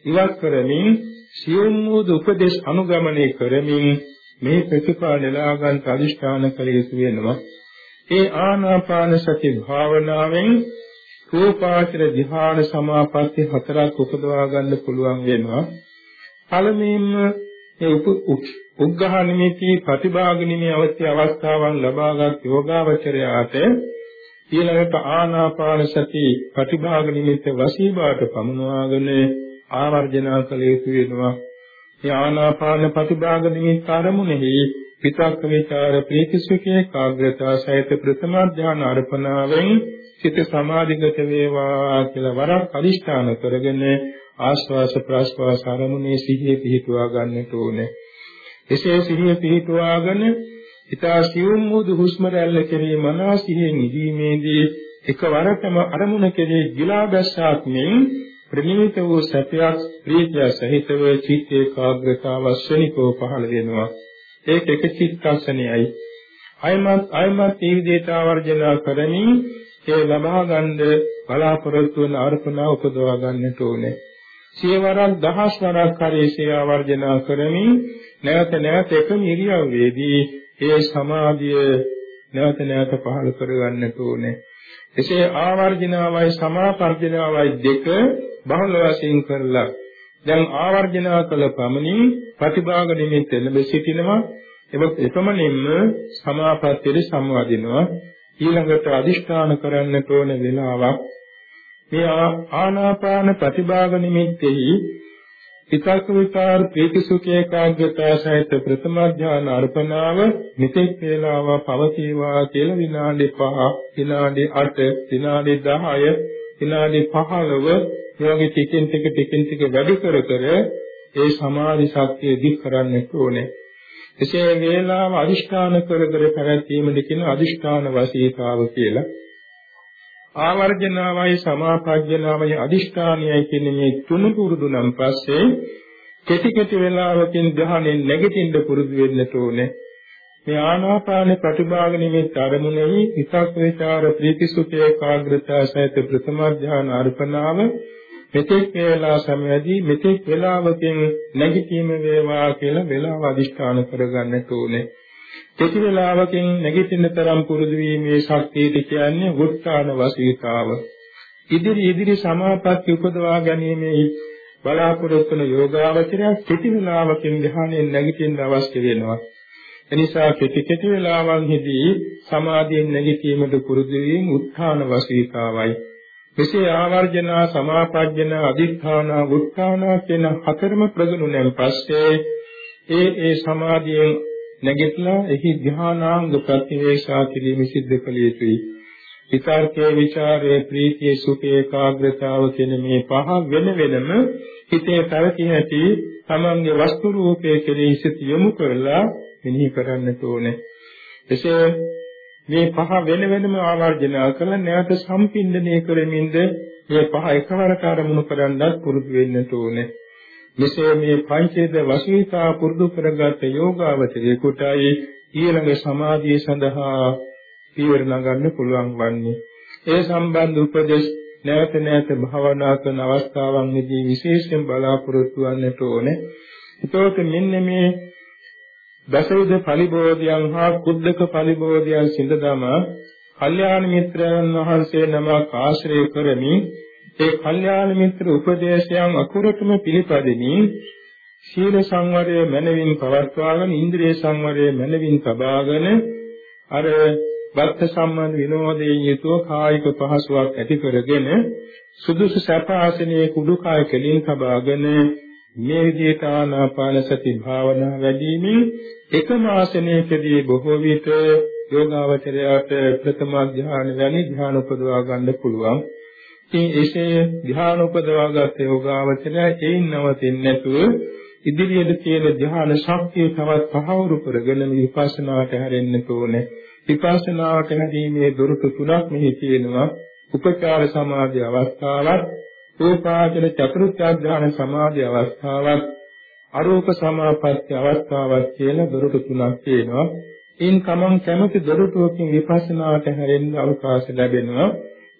ඉවත් කරමින් සියුම් වූ උපදේශ අනුගමනය කරමින් මේ ප්‍රතිපා නෙලා ගන්න අදිෂ්ඨාන කළ යුතු වෙනවා. ඒ ආනාපාන සති භාවනාවෙන් රූපාචර ධ්‍යාන සමාපatti හතරක් උපදවා ගන්න පුළුවන් වෙනවා. පළමුවෙන්ම ඒ උග්ඝහ නිමිති ප්‍රතිභාග නිමේ අවශ්‍ය අවස්ථාවන් ලබාගත් යෝගාවචරයාට ඊළඟට ආනාපාන සති ප්‍රතිභාග නිමිත්ත වශීභාට පමුණවාගෙන ආවර්ජනා කළ යුතු වෙනවා. මේ ආනාපාන ප්‍රතිභාග නිමිත්ත ආරමුණෙහි පිටක් විචාර ප්‍රීතිසුඛේ කාග්‍රතා සහිත ප්‍රථම ධ්‍යාන අර්පණාවෙන් සිත සමාධිගත වේවා කියලා වරක් අදිෂ්ඨාන කරගෙන ආස්වාස ප්‍රාස්වාස ආරමුණේ සිහිය පිහිටුවා ගන්නට ඕනේ. එසේ සිහිය පිහිටුවාගෙන ඊතා සියුම් වූ හුස්ම රැල්ල කෙරේ මනස සිහියෙන් ඉදීමේදී එකවරටම අරමුණ කෙරේ ගිලා බැස්සක් මෙන් ප්‍රණීත වූ සත්‍යයක් ප්‍රීතිය සහිතව චිත්ත ඒකාග්‍රතාව ශ්‍රණිකව පහළ වෙනවා. ඒක එක චිත්තක්ෂණයයි. අයමත් අයමත් ඒ විදිහට ආවර්ජනා කරමින් ඒ ලබා ගන්න බලාපොරොත්තු වන අර්පණා උපදවා ගන්නට ඕනේ. සියවරක් දහස් වරක් හරි සේවා වර්ජනා කරමින් නැවත නැවත එකම ඉරියව්වේදී ඒ සමාධිය නැවත නැවත පහළ කරගන්නට ඕනේ. එසේ ආවර්ජනාවයි සමාපර්ජනාවයි දෙක බහුල වශයෙන් කරලා දැන් ආවර්ජනා කළ පමණින් ප්‍රතිභාග නිමිත්ත ලැබ සිටිනවා. එවත් එපමණින්ම සමාපත්තියට සම්වාදිනවා. ඊළඟට අදිෂ්ඨාන කරන්නට ඕන වෙලාවක් මේ ආනාපාන ප්‍රතිභාග නිමිත්තෙහි විතක්ක විචාර ප්‍රීති සුඛ ඒකාග්‍රතාව සහිත ප්‍රථම ඥාන අර්පණාව මෙතෙක් වේලාව පවතිවා කියලා විනාඩි 5 විනාඩි 8 විනාඩි 10 විනාඩි 15 මේ වගේ ටිකෙන් ටික ටිකෙන් ටික වැඩි කර කර ඒ සමාධි ශක්තිය දික් කරන්නට ඕනේ. එසේ වේලාව අදිෂ්ඨාන කර කර පැවැත්වීමද කියන අදිෂ්ඨාන වශීතාව කියලා. ආවර්ජනාවයි සමාපජ්ජනාවයි අදිෂ්ඨානයයි කියන මේ තුන පුරුදු නම් පස්සේ කෙටි කෙටි වේලාවකින් ධ්‍යානෙන් නැගිටින්න පුරුදු වෙන්න ඕනේ. මේ ආනාපාන ප්‍රතිභාග නිමිත්ත අරමුණෙහි විතක් වේචාර ප්‍රීති සුඛ ඒකාග්‍රතාව සහිත ප්‍රථම ධ්‍යාන අර්පණාව මෙතෙක් වේලා සමයදී මෙතෙක් වේලාවකින් නැගිටීම වේවා කියලා වේලාව අදිෂ්ඨාන කරගන්නට ඕනේ. කෙටි වේලාවකින් නැගිටින්න තරම් පුරුදු වීමේ ශක්තියට කියන්නේ වුත්තාන වසීතාව. ඉදිරි ඉදිරි සමාපatti උපදවා ගැනීමේ බලාපොරොත්තු වන යෝගාවචරය කෙටි වේලාවකින් ධ්‍යානයෙන් නැගිටින්න අවශ්‍ය වෙනවා. එනිසා කෙටි කෙටි වේලාවන්හිදී සමාධියෙන් නැගිටීමට පුරුදු වීම උත්තාන වසීතාවයි. මෙසේ ආවර්ජනා සමාපජ්ජන අදිඨාන උත්තාන කියන හතරම ප්‍රගුණයෙන් පස්සේ ඒ ඒ සමාධියෙන් නැගිටලා එහි ධානාංග ප්‍රතිවේක්ෂා කිරීම සිද්ධ කළ යුතුයි. විතර්කයේ ਵਿਚාරයේ ප්‍රීතියේ සුඛේ ඒකාග්‍රතාව කියන මේ පහ වෙන වෙනම හිතේ පැවති ඇති තමන්ගේ වස්තු රූපයේ කෙරෙහි සිත යොමු කරලා මෙනෙහි කරන්නට ඕනේ. එසේ මේ පහ වෙන වෙනම ආවර්ජන කරලා නැවත සම්පින්දනය කරමින්ද මේ පහ එකවරට අරමුණු කරන්නත් පුරුදු වෙන්න ඕනේ. මෙසේ මේ පංචේද වශීතා පුරුදු කරගත් යෝගාවචරයේ කොටයි ඊළඟ සමාධිය සඳහා පියවර නගන්න පුළුවන් වන්නේ. ඒ සම්බන්ධ උපදේශ නැවත නැවත භාවනා කරන අවස්ථාවන්දී විශේෂයෙන් බලාපොරොත්තු වන්නට ඕනේ. ඒතකොට මෙන්න මේ දසවිධ පරිබෝධයන් හා කුද්දක පරිබෝධයන් සිඳදම කල්යාණ මිත්‍රයන් වහන්සේ නමක් ආශ්‍රය කරමින් ඒ කල්යාණ මිත්‍ර උපදේශයන් අකුරටම පිළිපදිමින් සීල සංවරය මනවින් පවත්වාගෙන ඉන්ද්‍රිය සංවරය මනවින් තබාගෙන අර වර්ත සම්බන්ධ විනෝදයෙන් යුතුව කායික පහසුවක් ඇති කරගෙන සුදුසු සැප ආසනයේ කුඩු කාය කෙලින් තබාගෙන මේ විදිහට ආනාපාන සති භාවනා වැඩිමින් එකම ආසනයකදී බොහෝ විට යෝගාවචරයට ප්‍රථම ධ්‍යාන වැනි ධ්‍යාන උපදවා ගන්න පුළුවන්. ඉතින් එසේ ධ්‍යාන උපදවාගත් යෝගාවචරය එයින් නවතින්නේ නැතුව ඉදිරියට තියෙන ධ්‍යාන ශක්තිය තවත් පහවුරු කරගෙන විපස්සනාට හැරෙන්න ඕනේ. විපස්සනාවට හැරීමේ දොරටු තුනක් මෙහි තියෙනවා. උපචාර සමාධි අවස්ථාවක්, සෝපාචන චතුර්ථ ධ්‍යාන සමාධි අවස්ථාවක්, අරූප සමාපatti අවස්ථාවක් කියලා දොරටු තුනක් තියෙනවා. ඉන් තමන් කැමති දොරටුවකින් විපස්සනාට හැරෙන්න අවකාශ ලැබෙනවා.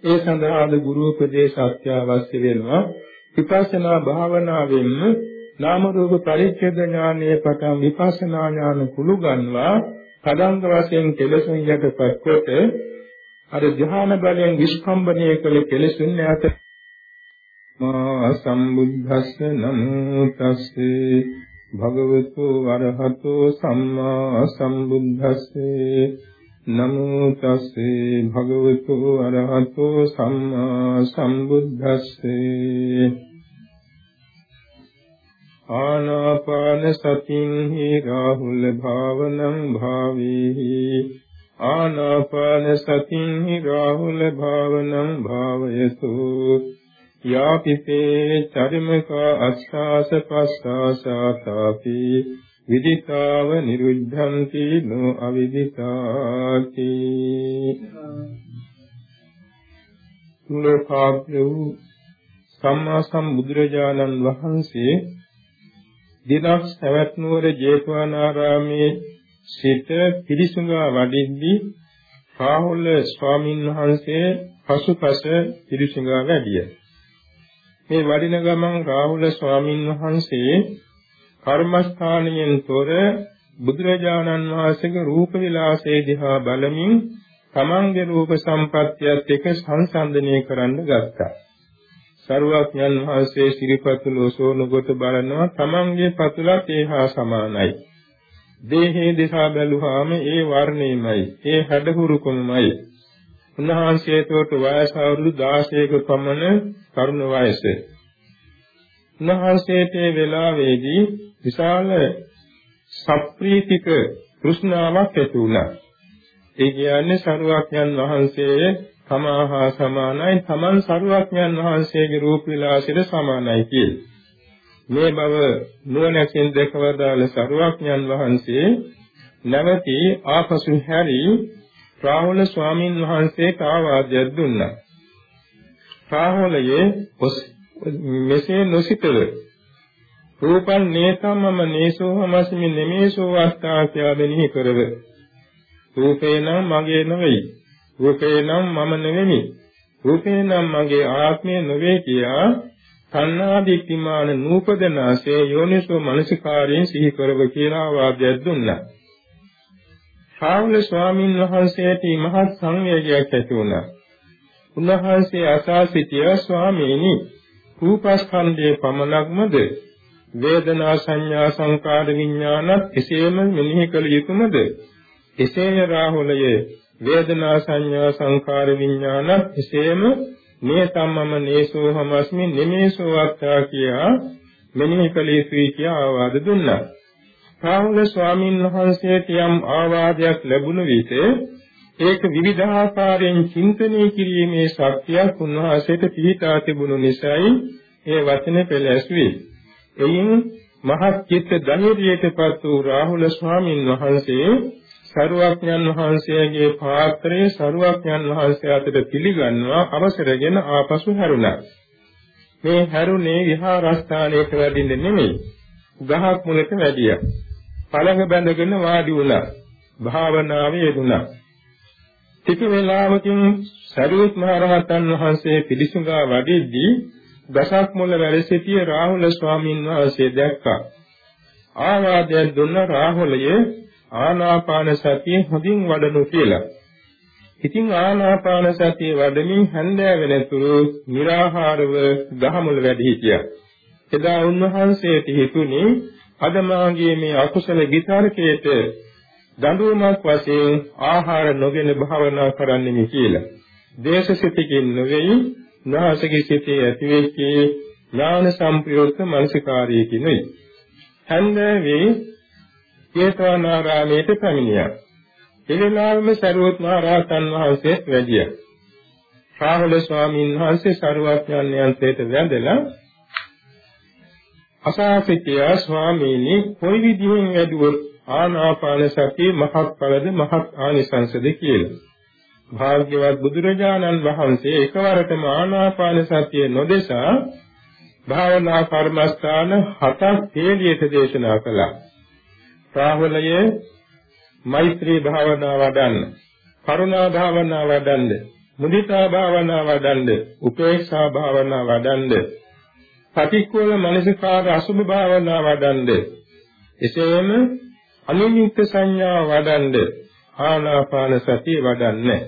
ඒ සඳහාද ගුරු උපදේශ අත්‍යවශ්‍ය වෙනවා. විපස්සනා භාවනාවෙන් නාම රූප පරිච්ඡේද ඥානයේ පටන් විපස්සනා ඥාන කුළු ගන්නවා. පදංග වශයෙන් කෙලසුන් යටපත් කොට අර ධ්‍යාන බලයෙන් විස්කම්බණය කළ කෙලසුන් නැත මා සම්බුද්දස්ස නමෝ තස්සේ භගවතු වරහතෝ සම්මා සම්බුද්දස්සේ නමෝ තස්සේ භගවතු වරහතෝ සම්මා සම්බුද්දස්සේ ආනාපාන සතින් හි රාහුල භාවනං භාවේහි ආනාපාන සතින් හි රාහුල භාවනං භාවයතු යාපිතේ චරිමක අස්සාස පස්සාසාතාපි විදිතාව නිරුද්ධಂತಿ නෝ අවිදිතාති ලෝකාග්‍රව සම්මා සම්බුදුරජාණන් වහන්සේ දිනක් සවැත් නුවර ජේතවනාරාමේ සිට පිරිසුඟා වඩිද්දී රාහුල ස්වාමින් වහන්සේ පසුපස පිරිසුඟා වැඩියා. මේ වඩින ගමන් රාහුල ස්වාමින් වහන්සේ කර්මස්ථානයෙන් තොර බුදුරජාණන් වහන්සේගේ රූප විලාසයේ දිහා බලමින් තමන්ගේ රූප සම්පත්තියත් එක්ක සංසන්දනය කරන්න ගත්තා. සරුවඥන් වහන්සේ සිරිපතුල ඔසෝන කොට බලනවා තමන්ගේ පතුලත් ඒහා සමානයි. දේහේ දිහා බැලුවාම ඒ වර්ණයමයි, ඒ හැඩහුරුකමයි. උන්වහන්සේට වයස අවුරුදු 16ක පමණ තරුණ වයසේ. උන්වහන්සේට වේලාවේදී විශාල සප්‍රීතික කෘෂ්ණාවක් ඇති වුණා. ඒ කියන්නේ සරුවක්යන් වහන්සේ තමහා සමානයි තමන් සරුවක්යන් වහන්සේගේ රූප විලාසයට සමානයි කියලා. මේ බව නුවණැසින් දැකවදාළ සරුවක්යන් වහන්සේ නැවතී ආපසු හැරි රාහුල ස්වාමින් වහන්සේට ආවාදයක් දුන්නා. රාහුලයේ මෙසේ නොසිතව රූපං නේතම්මම නේසෝ හමස්මි නෙමේසෝ වස්තා කියලා මෙනෙහි කරව. රූපේ නම් මගේ නෙවෙයි. රූපේ නම් මම නෙවෙමි. රූපේ නම් මගේ ආත්මය නෙවෙයි කියා තණ්හාදික්තිමාන නූපදනාසේ යෝනිසෝ මනසිකාරයෙන් සිහි කරව කියලා වාදයක් දුන්නා. ශාවුල ස්වාමින් වහන්සේට මහත් සංවේගයක් ඇති වුණා. උන්වහන්සේ අසා සිටිය ස්වාමීනි රූපස්කන්ධයේ පමණක්මද වේදනා සංඥා සංකාර විඥානත් එසේම මෙනෙහි කළ යුතුමද එසේය රාහුලයේ වේදනා සංඥා සංකාර විඥානත් එසේම මේ සම්මම නේසෝ හමස්මි නෙමේසෝ අත්තා කියා මෙනෙහි කළ යුතුයි කියා ආවාද දුන්නා රාහුල ස්වාමීන් වහන්සේට යම් ආවාදයක් ලැබුණ විට ඒක විවිධාකාරයෙන් චින්තනය කිරීමේ ශක්තියක් උන්වහන්සේට පිහිටා තිබුණු නිසායි ඒ වචනේ පෙළැස්වි. එයින් මහත් චිත්ත ධෛර්යයටපත් වූ රාහුල ස්වාමීන් වහන්සේ සරුවඥන් වහන්සේගේ පාත්‍රයේ සරුවඥන් වහන්සේ අතට පිළිගන්වා අවසරගෙන ආපසු හැරුණා. මේ හැරුණේ විහාරස්ථානයක වැඩින්නේ නෙමෙයි. ගහක් මුලක වැඩියා. පළඟ බැඳගෙන වාඩි වුණා. භාවනාවේ යෙදුණා. ටික වේලාවකින් සරියුත් මහ රහතන් වහන්සේ පිළිසුඟා වඩිද්දී දසක් මුල වැඩ සිටිය රාහුල ස්වාමීන් වහන්සේ දැක්කා. ආවාදයෙන් දුන්න රාහුලයේ ආනාපාන සතිය හොඳින් වඩනු කියලා. ඉතින් ආනාපාන සතිය වඩමින් හැන්දෑ වෙනතුරු निराහාරව ගහමුල වැඩ හිටියා. එදා උන්වහන්සේට හිතුනේ අද මාගේ මේ අකුසල විතරකයට දඬුවමක් වශයෙන් ආහාර නොගෙන භාවනා කරන්නෙමි කියලා. දේශසිතකින් නෙවෙයි නාසකේ සිතේ ඇතිවෙච්ච ඥාන සම්ප්‍රයුක්ත මනසිකාරයකිනුයි. හන්දවේ ජේතවනාරාමයට පැමිණියා. එවෙලාවෙම සරුවත් මහ රහතන් වහන්සේ වැඩියා. රාහුල ස්වාමීන් වහන්සේ සරුවඥාන්යන්ට වැඳලා අසාසිතිය ස්වාමීනි කොයි විදිහෙන් වැඩුවොත් ආනාපාන සතිය මහත් ඵලද මහත් ආනිසංසද කියලා. භාග්‍යවත් බුදුරජාණන් වහන්සේ එකවරටම ආනාපාන සතිය නොදෙසා භාවනා කර්මස්ථාන හතක් තේලියට දේශනා කළා. රාහුලයේ මෛත්‍රී භාවනා වඩන්න, කරුණා භාවනා වඩන්න, මුදිතා භාවනා වඩන්න, උපේක්ෂා භාවනා වඩන්න, පටික්කුල මනසිකාර අසුභ භාවනා වඩන්න. එසේම අනිමිත්ත සංඥා වඩන්න ආනාපාන සතිය වඩන්නේ.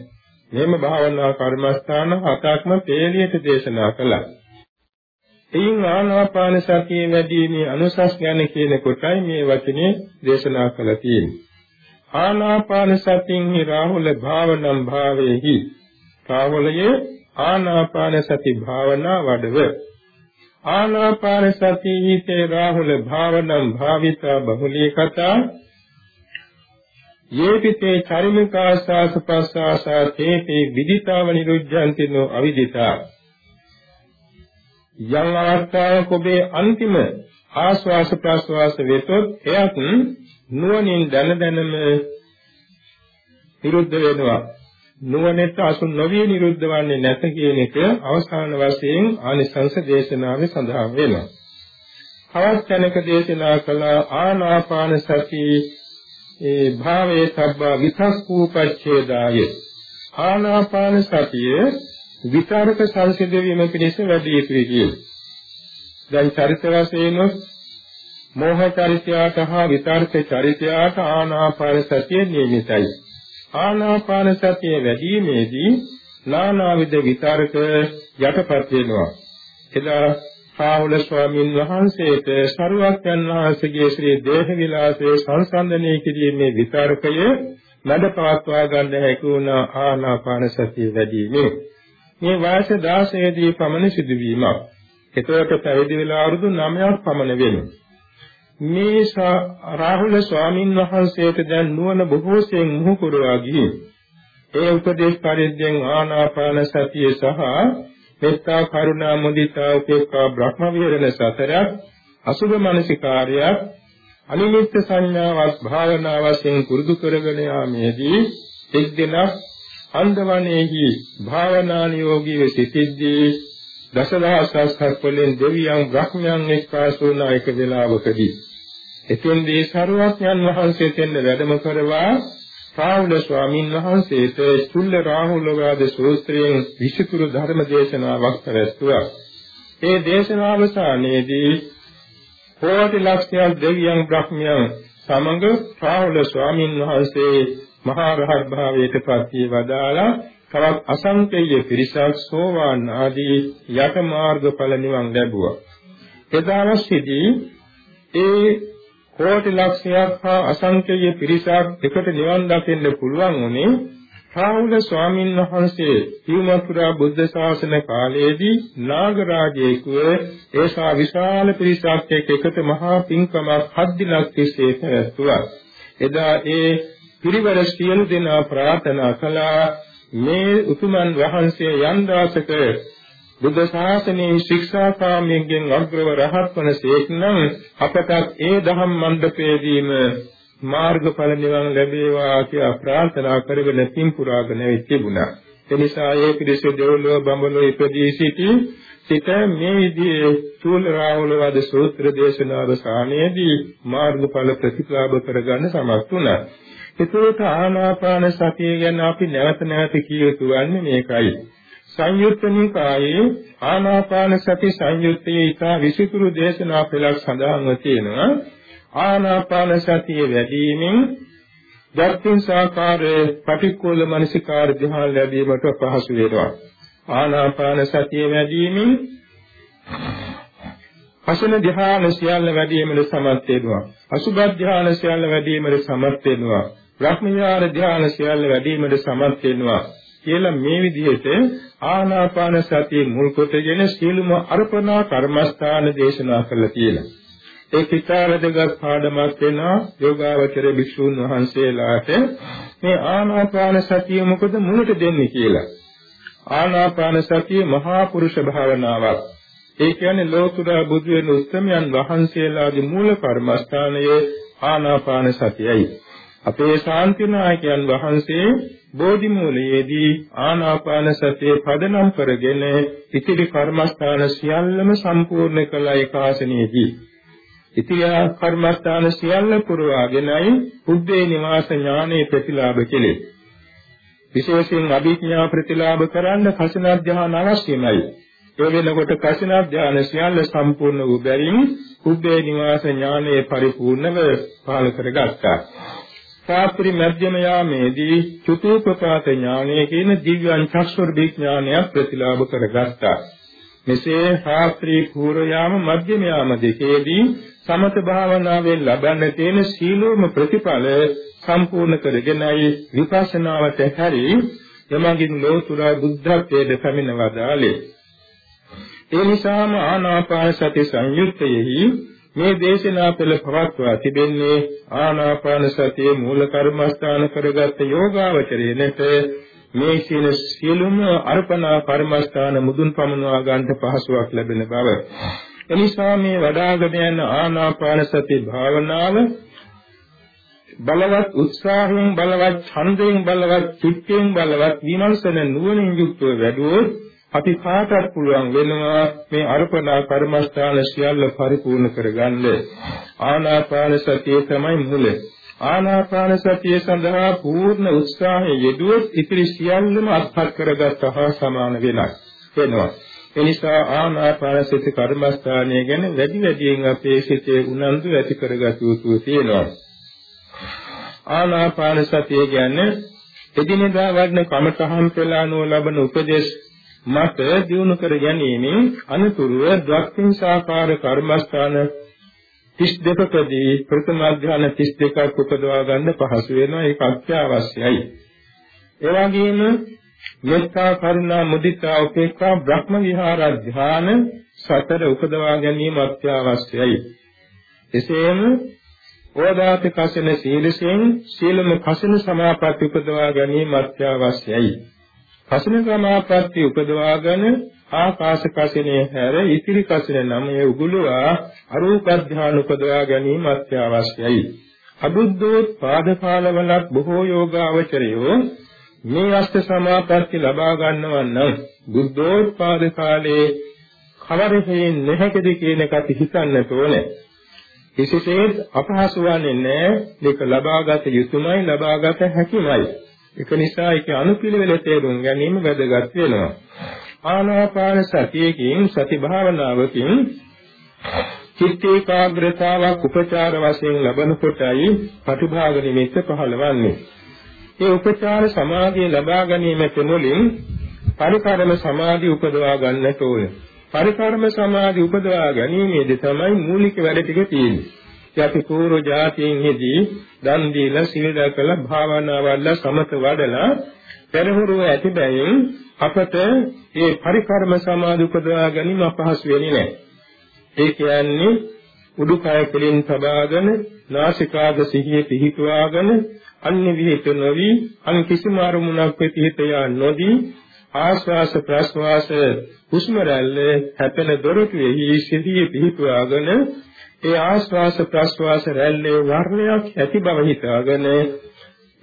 මෙහෙම භාවනා කර්මස්ථාන හතක්ම තේලියට දේශනා කළා. එයින් ආනාපාන සතිය වැඩිීමේ අනුසස් ගැන කියන කොටයි මේ වචනේ දේශනා කළා තියෙන්නේ. ආනාපාන සතින්හි රාහුල භාවනම් භාවේහි රාහුලයේ ආනාපාන සති භාවනා වඩව ආනාපාන සතිහිතේ රාහුල භාවනම් භාවිතා බහුලී කතා. යේපිතේ චරිමිකාසාස ප්‍රසාසා තේපේ විදිතාව නිරුද්ධන්ති නෝ අවිදිතා. යම් අවස්ථාවක ඔබේ අන්තිම ආස්වාස ප්‍රස්වාස වෙතොත් එයත් නුවණින් දැන දැනම නිරුද්ධ වෙනවා. නුවණට අසු නොවිය නිරුද්ධ වන්නේ නැත කියන එක අවසාන වශයෙන් ආනිසංස දේශනාවේ සඳහන් වෙනවා. අවස් තැනක දේශනා කළ ආනාපාන සති ඒ භාවයේ සබ්බා විතක්කූපච්ඡේදාය ආනාපාන සතිය විතරක සංසිඳ වීම පිණිස වැඩි යුතුයි කියලා. දැන් චරිත වශයෙන් මෝහ චරිතයට හා විතර්ක චරිතයට ආනාපාන සතිය නියමිතයි. ආනාපාන සතිය වැඩිීමේදී නානාවිද විතර්ක යටපත් වෙනවා. එදා රාහුල ස්වාමීන් වහන්සේට සරුවක්යන් වහන්සේගේ ශ්‍රී දේහ විලාසයේ සංසන්දනය කිරීමේ විතරකය මැද පවත්වා ගන්න හැකි වුණ ආනාපාන සතිය වැඩිමේ මේ වාස 16 දී පමණ සිදුවීමක් එතකොට පැවිදි වෙලා අවුරුදු 9ක් පමණ වෙනවා. මේ රාහුල ස්වාමින් වහන්සේට දැන් නුවණ බොහෝසෙන් මුහු කරවා ගියේ. ඒ උපදේශ පරිද්දෙන් ආනාපාන සතිය සහ මෙත්තා කරුණා මුදිතා උපේක්ඛා බ්‍රහ්ම විහරණ සතරක් අසුභ මනසිකාර්යයක් අනිමිත්ත සංඥාවක් භාවනා වශයෙන් පුරුදු කරගෙන යාමේදී එක් දිනක් අන්දවනේහි භාවනා නියෝගී සිටිද්දී දසදහස් සත්වලින් දෙවියන් බ්‍රහ්මයන් එක්කාසුන එක වේලාවකදී එතෙන්දී සරුවඥන් වහන්සේ දෙන්න වැඩම කරවා රාහුල ස්වාමීන් වහන්සේට චුල්ල රාහුල වාද සූත්‍රයෙන් විසුතුරු ධර්ම දේශනාවක් පැවැත්වුවා. ඒ දේශනාව අවසානයේදී කෝටි ලක්ෂයක් දෙවියන් බ්‍රහ්මයන් සමග රාහුල ස්වාමීන් වහන්සේ මහා රහත් භාවයට පත් වී වදාලා තවත් අසංකේය පිරිසක් සෝවාන් ආදී යට මාර්ගඵල නිවන් ලැබුවා. එදාවස්සිදී ඒ කෝටි ලක්ෂයක් හා අසංකේය පිරිසක් එකට නිවන් දකින්න පුළුවන් උනේ රාහුල ස්වාමීන් වහන්සේ හිමතුරා බුද්ධ ශාසන කාලයේදී නාගරාජයෙකුව ඒසා විශාල පිරිසක් එකට මහා පින්කමක් හත් දිනක් තිස්සේ පැවැත්වුවා. එදා ඒ පිරිවර සියලු දෙනා ප්‍රාර්ථනා කළා මේ උතුමන් වහන්සේ යම් දාසක බුද්ධ ශාසනයේ ශික්ෂාකාමයෙන් අග්‍රව රහත් වනසේක් නම් අපට ඒ දහම් මණ්ඩපයේදීම මාර්ගඵල නිවන් ලැබේවා කියලා ප්‍රාර්ථනා කරගෙන පින් පුරාගෙන තිබුණා. ඒ නිසා ඒ පිරිස දෙවොලෝ බඹලෝ ඉපදී සිටි සිත මේ විදිහේ චූල රාහුල වද සූත්‍ර දේශනාව සාමයේදී මාර්ගඵල ප්‍රතිලාභ කරගන්න සමත් වුණා. ඒකෝට ආනාපාන සතිය ගැන අපි නැවත නැවත කිය යුතු වන්නේ මේකයි. සංයුත්ත නිකායේ ආනාපාන සති සංයුත්තේ ඊටා විසිතුරු දේශනා පෙළක් සඳහන්ව තියෙනවා. ආනාපාන සතිය වැඩිමින් දර්ශන සාකාරයේ පටික්කුල මනසිකාර ධ්‍යාන ලැබීමට පහසු වෙනවා. ආනාපාන සතිය වැඩිමින් අසන ධ්‍යාන සියල්ල වැඩිවීමට සමත් වෙනවා. අසුභ ධ්‍යාන සියල්ල වැඩිවීමට සමත් වෙනවා. බ්‍රහ්මඥාන ධ්‍යාන සියල්ල වැඩිවීමට සමත් වෙනවා. කියලා මේ විදිහට ආනාපාන සතිය මුල් කොටගෙන සීලම අර්පණා කර්මස්ථාන දේශනා කළා කියලා. ඒ පිටාරදගත් පාඩමක් වෙනවා යෝගාවචර භික්ෂුන් වහන්සේලාට මේ ආනාපාන සතිය මොකද මුලට දෙන්නේ කියලා. ආනාපාන සතිය මහා පුරුෂ භාවනාවක්. ඒ කියන්නේ ලෝතුරා බුදු වෙන උත්තමයන් වහන්සේලාගේ මූල කර්මස්ථානයේ ආනාපාන සතියයි. අපේ ශාන්තිනායකයන් වහන්සේ බෝධි මූලයේදී ආනාපාන සතිය පදනම් කරගෙන ඉතිරි කර්මස්ථාන සියල්ලම සම්පූර්ණ කළ ඒකාසනයේදී ඉතිරි කර්මස්ථාන සියල්ල පුරවාගෙනයි බුද්ධේ නිවාස ඥානෙ ප්‍රතිලාභ කෙලේ. විශේෂයෙන් අභිඥා ප්‍රතිලාභ කරන්න කසින ධ්‍යාන අවශ්‍යමයි. ඒ වෙනකොට කසින ධ්‍යාන සියල්ල සම්පූර්ණ වූ බැවින් බුද්ධේ නිවාස ඥානෙ පරිපූර්ණව පාල කරගත්තා. සාත්‍රි මධ්‍යම යාමේදී චතුප්පපාත ඥානය කියන දිව්‍යං චක්ෂුර් විඥානය ප්‍රතිලාභ කරගත්තා. මෙසේ ශාස්ත්‍රී පූර්ව යාම මධ්‍යම යාම දෙකේදී සමත භාවනාවෙන් ලබන්න තියෙන සීලෝම ප්‍රතිඵල සම්පූර්ණ කරගෙනයි විපස්සනාවට හැරි යමගින් ලෝතුරා බුද්ධත්වයට පැමිණ වදාලේ. ඒ නිසාම ආනාපාන සති සංයුත්තයෙහි මේ දේශනා පෙළ පවත්වා තිබෙන්නේ ආනාපාන සතියේ මූල කර්මස්ථාන කරගත් යෝගාවචරයේනට මේ කියන සියලුම අර්පණා කර්මස්ථාන මුදුන් පමුණවා ගන්නට පහසුවක් ලැබෙන බව. එනිසා මේ වඩාගෙන යන ආනාපාන සති භාවනාව බලවත් උත්සාහයෙන් බලවත් ඡන්දයෙන් බලවත් චිත්තයෙන් බලවත් විමර්ශන නුවණින් යුක්තව වැඩුවොත් අපි කාටත් පුළුවන් වෙනවා මේ අර්පණා කර්මස්ථාන සියල්ල පරිපූර්ණ කරගන්න. ආනාපාන සතිය තමයි මුල. ආනාපාන සතිය සඳහා පූර්ණ උත්සාහය යෙදුවොත් ඉතිරි සියල්ලම අත්පත් කරගත්ත හා සමාන වෙනස් වෙනවා. එනිසා ආනාපාන සති කර්මස්ථානය ගැන වැඩි වැඩියෙන් අපේ සිතේ උනන්දු ඇති කරගත යුතු තියෙනවා. ආනාපාන සතිය කියන්නේ එදිනෙදා වඩන කමතහම් පෙළානුව ලබන උපදේශ මත දිනු කර ගැනීමෙන් අනුතුරුව ද්වක්ඛින්සාකාර කර්මස්ථාන 32කදී ප්‍රථම අධ්‍යාන 32ක් උපදවා ගන්න පහසු වෙනවා ඒක අත්‍යවශ්‍යයි. ඒ වගේම මෙත්තා කරුණා මුදිතා උපේක්ඛා බ්‍රහ්ම විහාර ධ්‍යාන සතර උපදවා ගැනීම අත්‍යවශ්‍යයි. එසේම ඕදාත කසින සීලයෙන් සීලම කසින සමාපatti උපදවා ගැනීම අත්‍යවශ්‍යයි. කසින සමාපatti උපදවාගෙන ආකාශ කසිනේ හැර ඉතිරි කසින නමයේ උගුලවා අරූප ධ්‍යාන උපදවා ගැනීම අත්‍යවශ්‍යයි. අබුද්ධෝත්පාද කාලවලත් බොහෝ යෝගාවචරයෝ මේ අෂ්ට සමාපatti ලබා ගන්නවා නම් බුද්ධෝත්පාද කාලේ කවරෙහින් නැහැකද කියන එකට හිතන්නට ඕනේ. කිසිසේත් අපහසු වන්නේ නැහැ. මේක ලබාගත යුතුමයි ලබාගත හැකිමයි. ඒක නිසා ඒක අනුපිළිවෙල තේරුම් ගැනීම වැදගත් වෙනවා. ආනාපාන සතියකින් සති භාවනාවකින් චිත්ත ඒකාග්‍රතාවක් උපචාර වශයෙන් ලබන කොටයි ප්‍රතිභාග නිමිත්ත පහළවන්නේ. මේ උපචාර සමාධිය ලබා ගැනීමට මුලින් පරිකාරම සමාධිය උපදවා ගන්නට ඕනේ. පරිකාරම සමාධිය උපදවා ගැනීමේදී තමයි මූලික වැඩ ටික තියෙන්නේ. අපි පූර්ව જાතියෙන්ෙහිදී දන් දීලා සිල් දකලා භාවනා වඩලා සමත වඩලා පෙරහුරුව ඇති බැවින් අපට මේ පරිකාරම සමාධිය උපදවා ගැනීම අපහසු වෙන්නේ නැහැ. ඒ කියන්නේ උඩුකය කෙලින් තබාගෙන නාසිකාග සිහිය පිහිටුවාගෙන අන්‍ය විහිත නොවි අන් කිසිම අරමුණක් පිහිට යා නොදී ආශ්වාස ප්‍රශ්වාස හුස්ම රැල්ල හැපෙන දොරටුවේහි සිහිය පිහිටුවාගෙන ඒ ආශ්වාස ප්‍රශ්වාස රැල්ලේ වර්ණයක් ඇති බව හිතාගෙන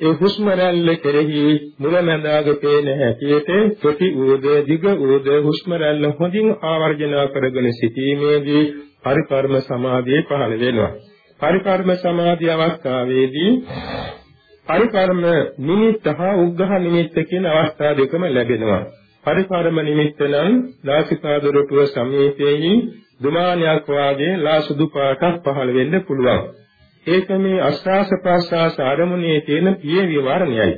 ඒ හුස්ම රැල්ල කෙරෙහි මුලැමැදාග පේන හැටියට ප්‍රති ඌද දිග ඌද හුස්ම රැල්ල හොඳින් ආවර්ජන කරගෙන සිටීමේදී පරිකර්ම සමාධිය පහළ වෙනවා. පරිකර්ම සමාධිය අවස්ථාවේදී පරිකර්ම නිමිත්ත හා උග්ඝහ නිමිත්ත කියන අවස්ථා දෙකම ලැබෙනවා. පරිකර්ම නිමිත්ත නම් නාසිකා දොරටුව සමීපයේහි දුමානයක් වාගේ ලා සුදු පාටක් පහළ වෙන්න පුළුවන්. ඒක මේ අස්වාස ප්‍රස්වාස ආරමුණේ තියෙන පියවි වර්ණයයි.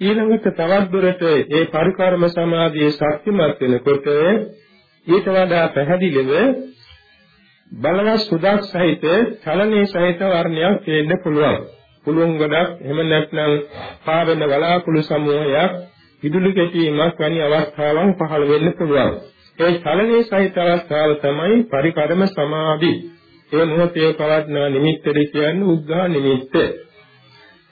ඊළඟට තවත් දුරට ඒ පරිකර්ම සමාධියේ ශක්තිමත් වෙනකොට ඊට වඩා පැහැදිලිව බලවත් සුදක් සහිත චලනයේ සහිත වර්ණයක් පේන්න පුළුවන්. පුළුවන් ගොඩක් එහෙම නැත්නම් පාවෙන වලාකුළු සමූහයක් විදුලි කැටීමක් වැනි අවස්ථාවන් පහළ වෙන්න පුළුවන්. ඒ චලනයේ සහිත අවස්ථාව තමයි පරිකරම සමාධි. ඒ මොහොතේ පවත්නා නිමිත්තද කියන්නේ උද්ඝා නිමිත්ත.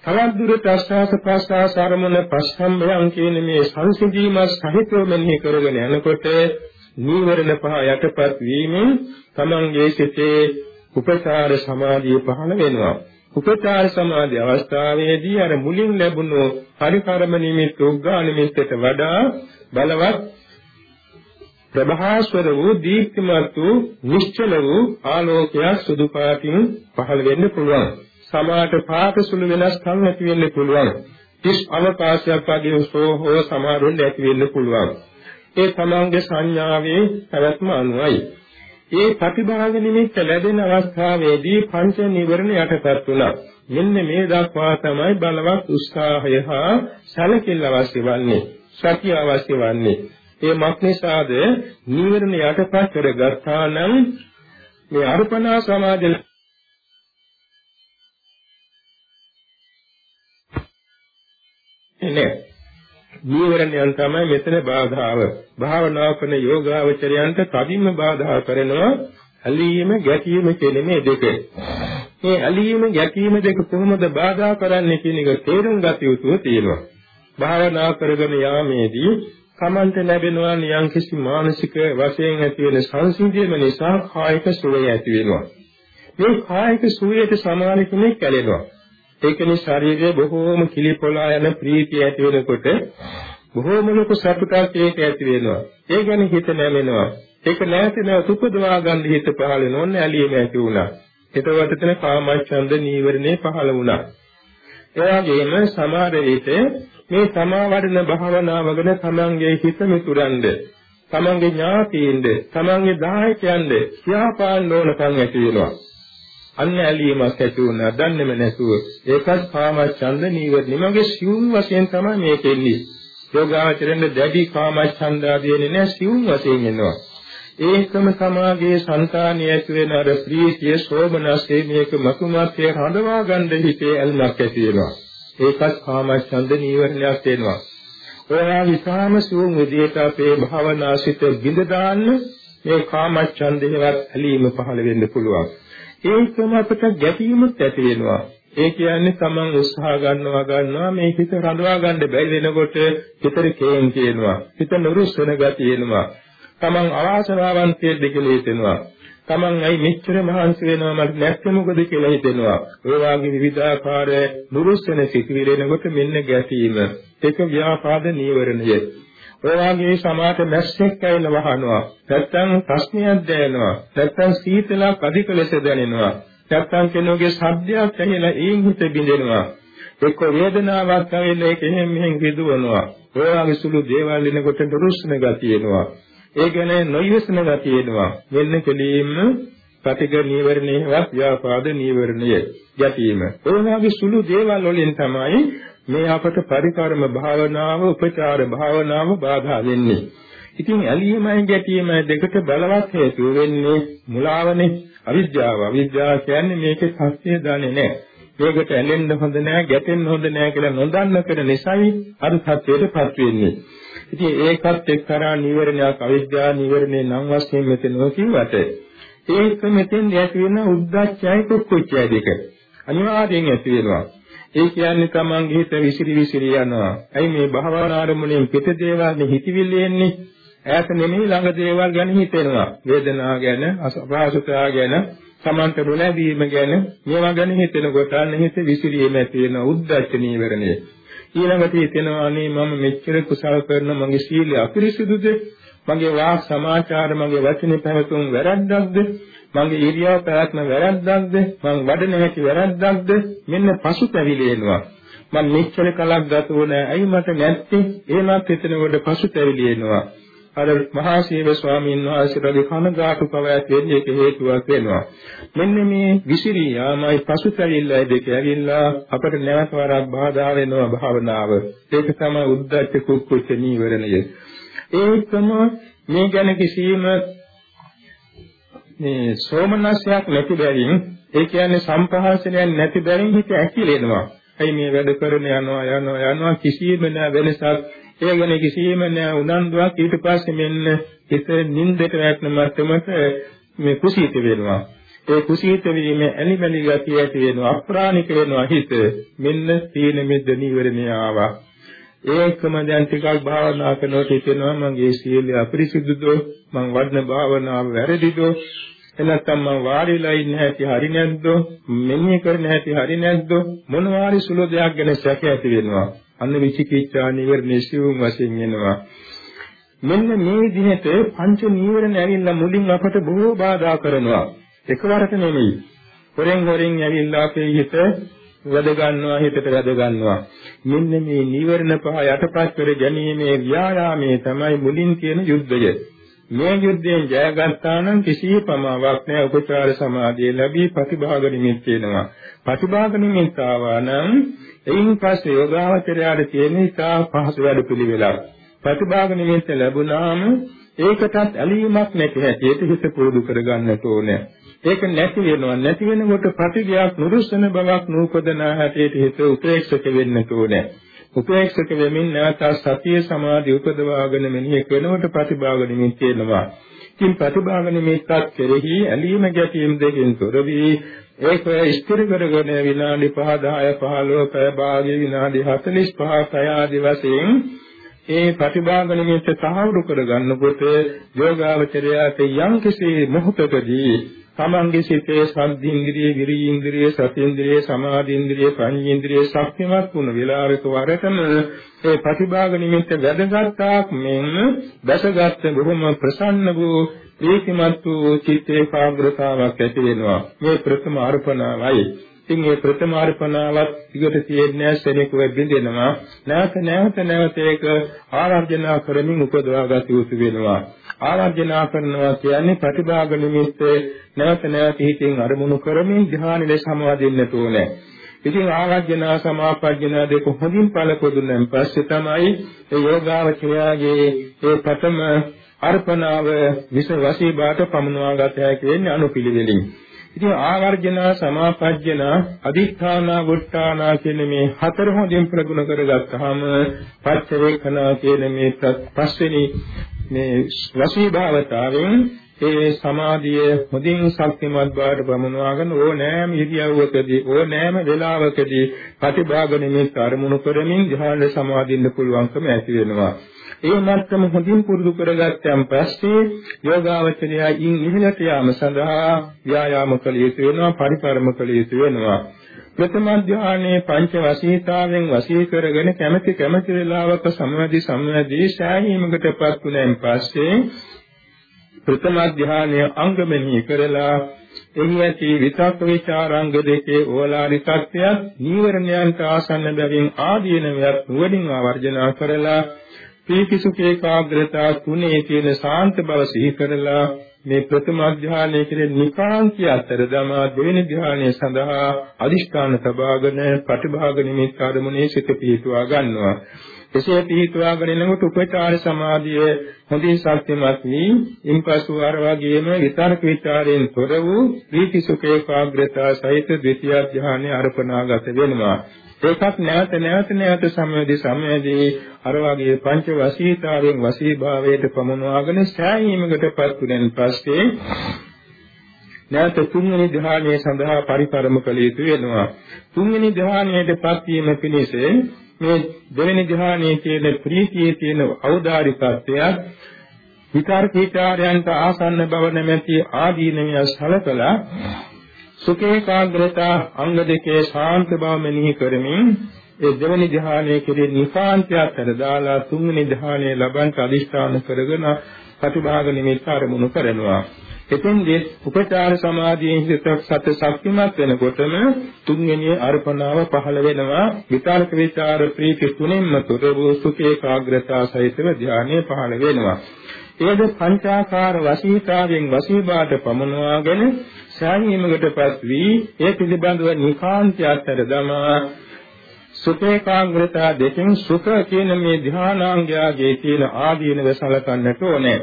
තවත් දුරට ආස්වාස ප්‍රාස්වාස ආරමුණ පස්සම්බයන් කියන මේ සංසිඳීම සහිතව මෙහි කරගෙන යනකොට නීවරණ පහ යටපත් වීමෙන් තමන්ගේ සිතේ උපචාර සමාධිය පහළ වෙනවා. උපචාර සමාධි අවස්ථාවේදී අර මුලින් ලැබුණු පරිකරම නිමිත්ත උග්ගා නිමිත්තට වඩා බලවත් ප්‍රභාස්වර වූ දීප්තිමත් වූ නිශ්චල වූ ආලෝකයක් සුදු පාටින් පහළ වෙන්න පුළුවන්. සමාට පාට සුළු වෙනස්කම් ඇති වෙන්න පුළුවන්. කිස් අවකාශයක් වගේ සෝහෝ සමාරුන් ඇති වෙන්න පුළුවන්. ඒ තමන්ගේ සංඥාවේ පැවැත්ම අනුවයි. ඒ ප්‍රතිභාග නිමිත්ත ලැබෙන අවස්ථාවේදී පංච නිවරණ යටපත් වුණා. මෙන්න මේ දක්වා තමයි බලවත් උත්සාහය හා සැලකිල්ල අවශ්‍ය වන්නේ. සතිය අවශ්‍ය වන්නේ. ඒ මක්නිසාද නිවරණ යටපත් කරගත්තා නම් මේ අර්පණා සමාධිය එනේ නීවරණයන් තමයි මෙතන බාධාව. භාවනා කරන යෝගාවචරයන්ට තදින්ම බාධා කරනවා ඇලීම ගැටීම කියන මේ දෙක. මේ ඇලීම ගැටීම දෙක කොහොමද බාධා කරන්නේ කියන එක තේරුම් ගත යුතු තියෙනවා. භාවනා කරගෙන යාමේදී සමන්ත ලැබෙනවා නියංකිසි මානසික වශයෙන් ඇති වෙන සංසිඳීම නිසා කායික සුවය ඇති වෙනවා. මේ කායික සුවයට සමාන කෙනෙක් ඇලෙනවා. ඒකනේ ශරීරයේ බොහෝම කිලිපොලා යන ප්‍රීතිය ඇති වෙනකොට බොහෝම ලොකු සතුටක් ඒක ඇති වෙනවා. ඒ ගැන හිත නැමෙනවා. ඒක නැති නැව සුපදවා ගන්න හිත පහළ වෙනෝන්න ඇලීම ඇති වුණා. එතකොට තන කාමච්ඡන්ද නීවරණේ පහළ වුණා. ඒ වගේම සමහර විට මේ සමාවර්ණ භාවනාව ගැන තමන්ගේ හිත මිතුරන්ද තමන්ගේ ඥාතීන්ද තමන්ගේ දායකයන්ද සියාපාන්න ඕනකම් ඇති වෙනවා. අන්න ඇලීමක් ඇති වුණා දන්නේම නැතුව ඒකත් කාමච්ඡන්ද නීවරණ මගේ සිවුම් වශයෙන් තමයි මේක එන්නේ. යෝගාචරෙන් දැඩි කාමච්ඡන්ද ආදී නේ සිවුම් වශයෙන් එනවා. ඒකම සමාගයේ సంతානිය ඇති වෙන අර ප්‍රීතිය සෝමනසේ මේක මකුමාත්‍ය රඳවා ගන්න හිතේ ඇල්මක් ඇති වෙනවා. ඒකත් කාමච්ඡන්ද නීවරණයක් වෙනවා ඔයා විසාම සූම් විදියට අපේ භාවනාසිත බිඳ දාන්න මේ කාමච්ඡන්දේවත් ඇලීම පහළ වෙන්න පුළුවන්. ඒකම අපට ගැටීමක් ඇති වෙනවා. ඒ කියන්නේ තමන් උත්සාහ ගන්නවා ගන්නවා මේ හිත රඳවා ගන්න බැරි වෙනකොට හිතට කේන් කියනවා. හිත නුරුස්සන ගතිය එනවා. තමන් අවාසනාවන්තයෙක්ද කියලා හිතෙනවා. තමන් ඇයි මෙච්චර මහන්සි වෙනවා මට නැත්තේ මොකද කියලා හිතෙනවා. ඒ වගේ විවිධාකාර නුරුස්සන සිතිවිලි එනකොට මෙන්න ගැටීම. ඒක ව්‍යාපාද නීවරණය. ඔය වගේ සමාත මැස්සෙක් ඇවිල්ලා වහනවා. නැත්තම් ප්‍රශ්නයක් දැනෙනවා. නැත්තම් සීතලක් අධික ලෙස දැනෙනවා. නැත්තම් කෙනෙකුගේ ශබ්දයක් ඇහිලා ඒන් හිත බිඳෙනවා. එක්ක වේදනාවක් ඇවිල්ලා ඒක එහෙම මෙහෙම විදුවනවා. ඔය වගේ සුළු දේවල් එනකොට දුරුස්න ගතිය එනවා. ඒ කියන්නේ නොයසන ගතිය එනවා. මෙන්න කෙලින්ම පටිඝ නීවරණේවත් ව්‍යාපාද නීවරණය යටීම. ඔය වගේ සුළු දේවල් වලින් තමයි මේ අපට පරිකාරම භාවනාව, උපචාර භාවනාව බාධා වෙන්නේ. ඉතින් ඇලීමයි ගැටීමයි දෙකට බලවත් හේතු වෙන්නේ මුලාවනේ අවිද්‍යාව. අවිද්‍යාව කියන්නේ මේකේ සත්‍ය දන්නේ නැහැ. මේකට ඇලෙන්න හොඳ නැහැ, ගැටෙන්න හොඳ නැහැ කියලා නොදන්න කර නිසායි අර සත්‍යයටපත් වෙන්නේ. ඉතින් ඒකත් එක්තරා නීවරණයක් අවිද්‍යාව නීවරණේ නම් වශයෙන් මෙතන කිව්වට ඒක මෙතෙන් ඇති වෙන උද්දච්චයයි කුක්කුච්චයයි දෙක. අනිවාර්යෙන් ඇති වෙනවා. ඒ කියන්නේ තමන්ගේ හිත විසිරි විසිරි යනවා. ඇයි මේ භවනා ආරමුණෙන් පිට දේවල් හිතවිල්ල එන්නේ? ඈත නෙමෙයි ළඟ දේවල් ගැන හිතෙනවා. වේදනාව ගැන, අපහසුතාව ගැන, සමන්ත නොලැබීම ගැන මේවා ගැන හිතෙනකොට අන්න හිත විසිරීම ඇති වෙන උද්දච්ච නීවරණය. ඊළඟට හිතෙනවා අනේ මම මෙච්චර කුසල කරන මගේ සීලය අපිරිසුදුද? මගේ වාක් සමාචාර මගේ වචනේ පැවතුම් වැරද්දක්ද? මගේ ඉරියව් පැවැත්ම වැරද්දක්ද? මං වඩන හැටි වැරද්දක්ද? මෙන්න පසුතැවිලි එනවා මම මෙච්චර කලක් ගත වුණා. ඇයි මට නැත්තේ? එහෙමත් හිතනකොට පසුතැවිලි එනවා අර මහා සීව ස්වාමීන් වහන්සේගේ කනගාටු පවයක් වෙන්නේ ඒක හේතුවක් වෙනවා මෙන්න මේ විසිරී යාමයි පසුතැවිල්ලයි දෙක ඇවිල්ලා අපට නැවත වරක් බාධා වෙනවා භාවනාව ඒක තමයි උද්දච්ච කුක්කුච්ච නීවරණය ඒකම මේ ගැන කිසිම මේ සෝමනස්යක් නැති බැවින් ඒ කියන්නේ සම්පහාසනයක් නැති බැවින් හිත ඇකිලෙනවා. ඇයි මේ වැඩ කරන යනවා යනවා යනවා කිසිම නෑ වෙනසක්. ඒ ගැන කිසිම නෑ උනන්දුවක් ඊට පස්සේ මෙන්න හිත නින්දට වැටෙන මට්ටමට මේ කුසීත වෙනවා. ඒ කුසීත වීම ඇලිමැලි ගතිය ඇති වෙනවා අප්‍රාණික වෙනවා හිත. මෙන්න තීන මෙද්ද නිවරණය ආවා. ඒකම දැන් ටිකක් භාවනා කරනකොට හිතෙනවා මගේ සීලය අපිරිසිදුද මං වඩන භාවනාව වැරදිද එනත්තම් මං වාඩිලා ඉන්න හැටි හරි නැද්ද මෙන්නේ කරන හැටි හරි නැද්ද මොනවාරි සුළු දෙයක් ගැන සැක ඇති වෙනවා අන්න විචිකිච්ඡා නිවර්ණේ සිවුම් වශයෙන් එනවා. මෙන්න මේ විදිහට පංච නීවරණ ඇවිල්ලා මුලින් අපට බොහෝ බාධා කරනවා. එකවරට නෙමෙයි. හොරෙන් හොරෙන් ඇවිල්ලා අපේ හිත වැද ගන්නවා හිතට වැද ගන්නවා මෙන්න මේ නීවරණ පහ යටපත් කර ගැනීමේ ව්‍යායාමයේ තමයි මුලින් තියෙන යුද්ධය. මේ යුද්ධයෙන් ජයගත්තා නම් කිසි ප්‍රමාවක් නැහැ. උපචාර සමාධිය ලැබී ප්‍රතිභාග නිමිත් වෙනවා. ප්‍රතිභාග නිමිත් ආවා නම් එයින් පස්සේ යෝගාවචරයට තියෙන ඉතා පහසු වැඩ පිළිවෙලක්. ප්‍රතිභාග නිමිත් ලැබුණාම ඒකටත් ඇලීමක් නැති හැටියට හිත පුරුදු කරගන්නට ඕනේ. ඒක නැති වෙනවා. නැති වෙනකොට ප්‍රතිගයක් නුරුස්සන බවක් නූපදන හැටියට හිත උපේක්ෂක වෙන්න ඕනේ. උපේක්ෂක වෙමින් නැවත සතිය සමාධි උපදවාගෙන මෙනෙහි කරනකොට ප්‍රතිභාග නිමිති එනවා. ඉතින් ප්‍රතිභාග නිමිත්තක් කෙරෙහි ඇලීම ගැටීම් දෙකෙන් තොර වී ඒක ස්ථිර කරගෙන විනාඩි 5 10 15 පැය භාගයේ විනාඩි 45 පැය ආදී වශයෙන් ඒ ප්‍රතිභාග නිමිත්ත සාහවුරු කරගන්නකොට යෝගාවචරයට යම් කිසි මොහොතකදී තමන්ගේ සිතේ සද්ධින්ද්‍රිය, විරියින්ද්‍රිය, සතින්ද්‍රිය, සමාධින්ද්‍රිය, ප්‍රඥේන්ද්‍රිය ශක්තිමත් වුණ වෙලාවක වරකම ඒ ප්‍රතිභාග නිමිත්ත වැදගත්ාක් මෙන් දැසගත් බොහොම ප්‍රසන්න වූ ඒකමත් වූ චිත්ත ඒකාග්‍රතාවක් ඇති වෙනවා. මේ ප්‍රථම අර්පණාවයි. ඉතින් මේ ප්‍රථම අර්පණාවත් ඊට තියෙන්නේ සෙනෙකුව බින්දෙනවා. නැවත නැවත නැවත ඒක ආරාධනා කරමින් උපදවා ගත යුතු වෙනවා. ආරාධනා කරනවා කියන්නේ ප්‍රතිභාග නිමිත්තේ නැවත නැවත හිතින් අරමුණු කරමින් ධ්‍යානෙ සමාදින්නට ඕනේ. ඉතින් ආරාධනා සමාපජ්ජනා දෙක හොඳින් පළපොදුනෙන් පස්සේ තමයි ඒ යෝගාවචරයාගේ ඒ ප්‍රථම අර්පණාව විස වශී බාට පමුණවා ගත හැකි වෙන්නේ අනුපිළිවෙලින්. ඉතින් ආවර්ජන සමාපජ්ජන අදිඨාන වුට්ටාන කියන මේ හතර හොඳින් ප්‍රගුණ කරගත්තාම පච්චවේකනා කියන මේ පස්වෙනි මේ වශීභාවතාවෙන් ඒ සමාධිය හොඳින් ශක්තිමත් බවට පමුණවාගෙන ඕනෑම ඉරියව්වකදී ඕනෑම වෙලාවකදී ප්‍රතිභාග නිමිත්ත අරමුණු කරමින් ධ්‍යාන සමාධින්න පුළුවන්කම ඇති වෙනවා. ඒ මට්ටම හොඳින් පුරුදු කරගත්තන් පස්සේ යෝගාවචරයයින් ඉහළට යාම සඳහා ව්‍යායාම කළ යුතු වෙනවා පරිපරම කළ යුතු වෙනවා. ප්‍රථම ධානයේ පංච වශීතාවෙන් වශී කරගෙන කැමැති කැමැති වෙලාවක සමවැදි සමවැදි ශාහීමකටපත් වුණෙන් පස්සේ ප්‍රථම ධානය අංගමෙහි කරලා එහි ඇති විතක්ක විචාරංග දෙකේ ඕලාරිකත්වයක් නීවරණයන්ට ආසන්න බැවින් ආදීනවයක් නුවණින් ආවර්ජනා කරලා පීතිසුඛ ඒකාග්‍රතාව තුනේ තියෙන ශාන්ත බව සිහි කරලා මේ ප්‍රථම අධ්‍යානයේ කියන නිකාන්තිය අතර දමා දෙවෙනි ධ්‍යානයේ සඳහා අදිෂ්ඨාන සබාගෙන ප්‍රතිභාග නිමිත්ත ආරමුණේ සිත පිහිටුවා ගන්නවා. එසේ පිහිටුවාගෙන එනකොට උපචාර සමාධිය හොඳින් ශක්තිමත් වී ඉන්පසු අර වගේම විතර්ක විචාරයෙන් තොර වූ ප්‍රීති සුඛ ඒකාග්‍රතාව සහිත ද්විතිය ධ්‍යානයේ අර්පණාගත වෙනවා. ඒකත් නැවත නැවත නැවත සම්යදී සම්යදී අර වගේ පංච වශීතාවෙන් වශීභාවයට පමුණවාගෙන සෑහීමකටපත් වුණෙන් පස්සේ නැවත තුන්වෙනි ධ්‍යානයේ සඳහා පරිපරම කළ යුතු වෙනවා. තුන්වෙනි ධ්‍යානයේටපත් වීම පිණිස මේ දෙවෙනි ධ්‍යානයේ තියෙන ප්‍රීතියේ තියෙන ඖදාරිකත්වයක් විකාර කීචාරයන්ට ආසන්න බව නැමැති ආදීනමිය සලකලා සුඛේකාග්‍රතා අංග දෙකේ ශාන්ත බව මෙනෙහි කරමින් ඒ දෙවනි ධ්‍යානයේ කෙරේ නිකාන්තයක් කර දාලා තුන්වෙනි ධ්‍යානයේ ලබන්ට අදිෂ්ඨාන කරගෙන ප්‍රතිභාග නිමිත්ත අරමුණු කරනවා. එතෙන්දී උපචාර සමාධියෙන් හිත සත ශක්තිමත් වෙනකොටම තුන්වෙනි අර්පණාව පහළ වෙනවා. විතරක විචාර ප්‍රීති තුනෙන්ම තොර වූ සුඛේකාග්‍රතාව සහිතව ධ්‍යානය පහළ වෙනවා. ඒද පංචාකාර වශීතාවෙන් වශීභාට පමනවාගෙන සාහිමකටපත් වී ඒ පිළිබඳව නිකාන්තය අතර දමා සුඛේකාග්‍රතා දෙකෙන් සුඛ කියන මේ ධානාංගයගේ තියෙන ආදීනව සලකන්නට ඕනේ.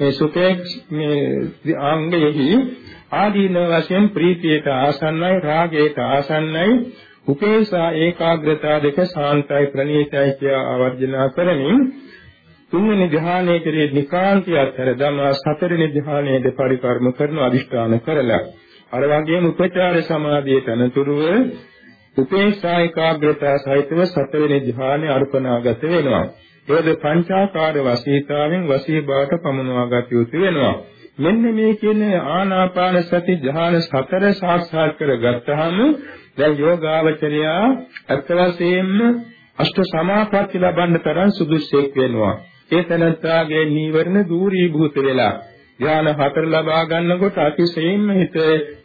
මේ සුඛේ මේ අංගයෙහි ආදීන වශයෙන් ප්‍රීතියට ආසන්නයි රාගයට ආසන්නයි උපේසා ඒකාග්‍රතාව දෙක සාන්තයි ප්‍රණීතයි කියා ආවර්ජනා කරමින් තුන්වෙනි ධ්‍යානයේ කෙරේ නිකාන්තිය අතර දමා සතරවෙනි ධ්‍යානයේ පරිකර්ම කරන අදිෂ්ඨාන කරලා අර වගේම උපචාර සමාධියට අනතුරුව උපේක්ෂා ඒකාග්‍රතාව සහිතව සතරවෙනි ධ්‍යානයේ අර්පණාගත වෙනවා. ඒද පංචාකාර වශීතාවෙන් වශී බවට පමුණවාගත යුතු වෙනවා. මෙන්න මේ කියන ආනාපාන සති ධ්‍යාන සතර සාක්ෂාත් කරගත්තාම දැන් යෝගාවචරයා අත් වශයෙන්ම අෂ්ට සමාපatti ලබන්න තරම් සුදුසෙක් වෙනවා. ඒ තනත්තාගේ නීවරණ දූරීභූත වෙලා ධ්‍යාන හතර ලබා ගන්නකොට අතිශයින්ම හිත